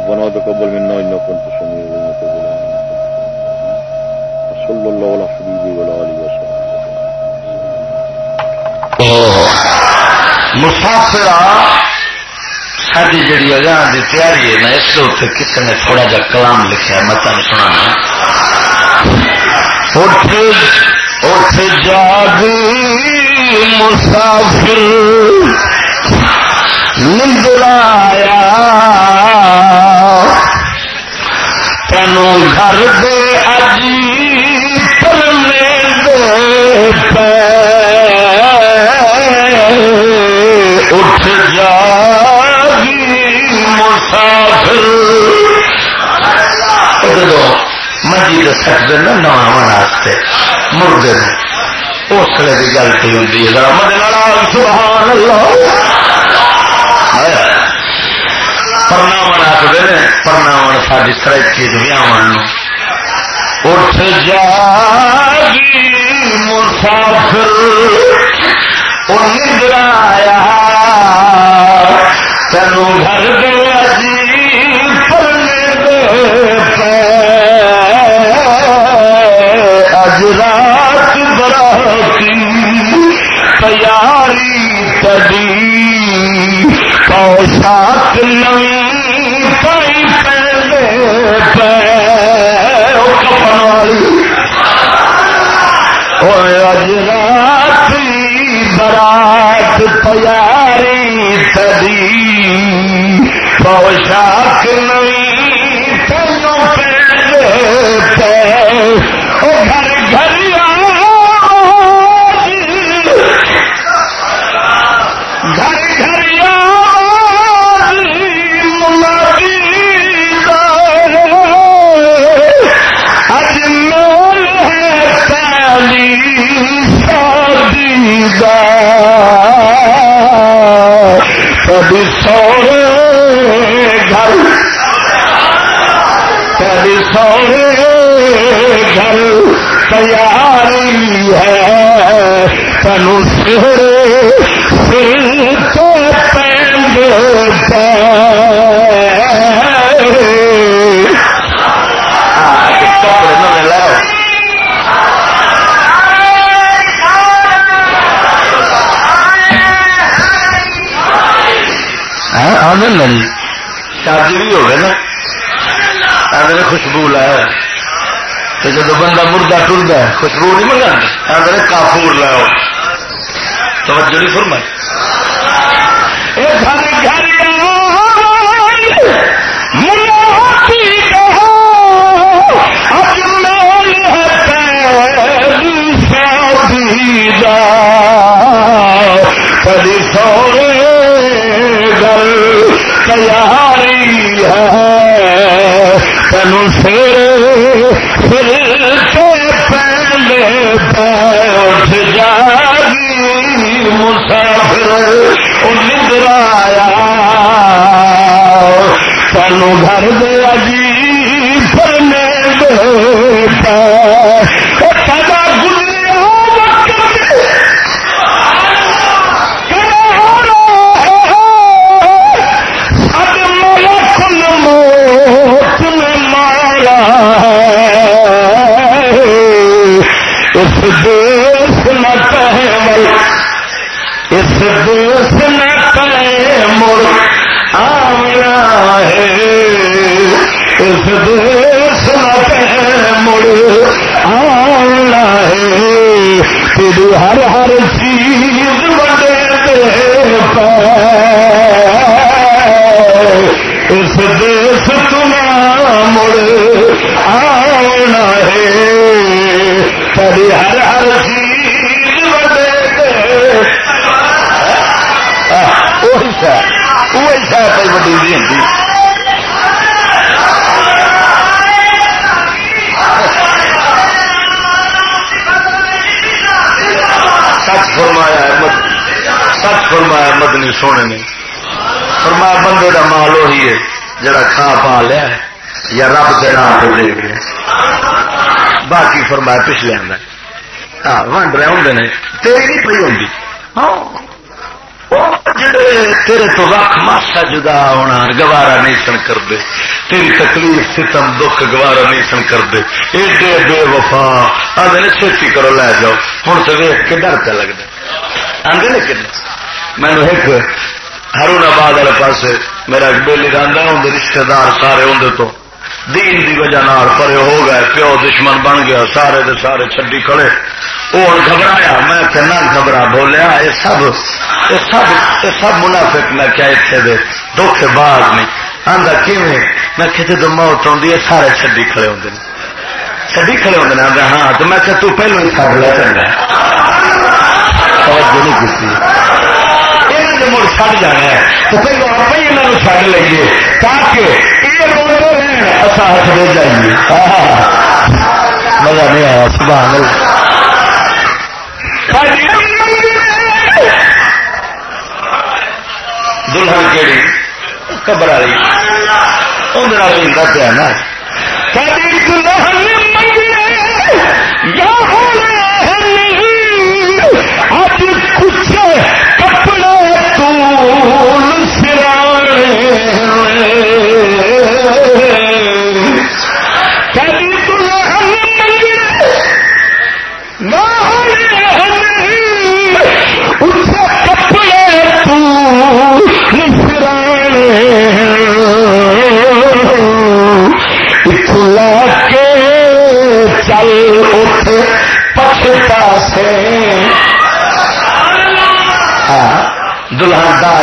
ربنا تقبل منا إنك كنت سميع العليم وتب علينا صلى الله على حبيبي وعلى آله وصحبه مسافر ساری جڑی اگاں کی تیاری ہے نا اس کے اتنے کسی نے تھوڑا جا کلام لکھا میں تمہیں سنا اٹھ اٹھ جاگ مسافر۔ نندر تینوں گھر دے اجی پرنے دے پہ اٹھ جا منجی کے سکتے نا نواستے مردے اس لیے کی گل کی ہوتی ہے سبحان اللہ پرناو آخر پرناو ساری سرکی ویاو اٹھ جاگی مسافر نندر آیا تینوں گھر دیا جی پرنے دے اج رات براتی تیاری تدی پوشاک نئی پائی پہ پہ اج رات برات تیاری تدی پوشاک نئی تینوں پہ پہ کبھی سورے گھر تیاری ہے۔ تنو سر سر تو پینڈ آدھے راضی بھی ہوگا نا؟ آدھے خوشبو لایا تو جب بندہ مردہ ٹرتا ہے، خوشبو نہیں منگا آدھے کافور لاؤ۔ توجہ نہیں فرمائی۔ گھر گھر سورے گل تیاری ہے۔ تین سر پھر پہلے بیٹھ جاگی مسافر نظر آیا تینوں گھر دے جی فرنے دے اس دیس تمہارا مڑ آنا ہے۔ تری ہر ہر چیز بڑے وہی شاید وہی شاید کوئی بڑی جی نہیں سچ فرمایا سچ فرمایا مدنی سونے نے۔ فرمایا بندے کا مال وہی ہے جڑا کھا پا لیا یا رب کے نام پہ دے گیا باقی فرمایا پچھلے آدھا ہاں ونڈ رہے ہوں نے تیری نہیں پی ہوں ہاں، جڑے تیرے تو رکھ ماسا جدا ہونا، گوارا نہیں سن کرتے۔ تیری تکلیف ستم دکھ، گوارا نہیں سن کرتے۔ ایڈے بے وفا۔ آدھے چھتی کرو لے جاؤ۔ ہوں تو ویخ کے ڈر پہ لگتا آدھے نے کن مینو ایک ہرون آباد والے پاس میرا بےلی راندہ ہوں رشتے دار سارے ہوں تو دین دی وجہ نال پرے ہو گئے، پیو دشمن بن گیا، سارے دے سارے چڈی کھڑے۔ وہ ہوں گھبرایا، میں کہنا گھبرا، بولیا یہ سب یہ سب یہ سب منافق، میں کیا اتنے دے دکھ بعد نہیں آدھا کیویں؟ میں کہ جب موت آتی ہے، سارے چڈی کھڑے ہوتے ہیں چڈی کھڑے ہوتے ہیں آدھا ہاں تو میں کہ تو پہلو ہی چڑ لیا چنگا توجہ نہیں کی مڑ چڑ جانا ہے تو پہلو آپ ہی یہاں چڑ لئیے تاکہ یہ روتے رہے اچھا ہاتھ دے جائیے مزہ نہیں آیا سبحان اللہ دلہن کہڑی قبر والی اندر پیا نا دلہن الهداد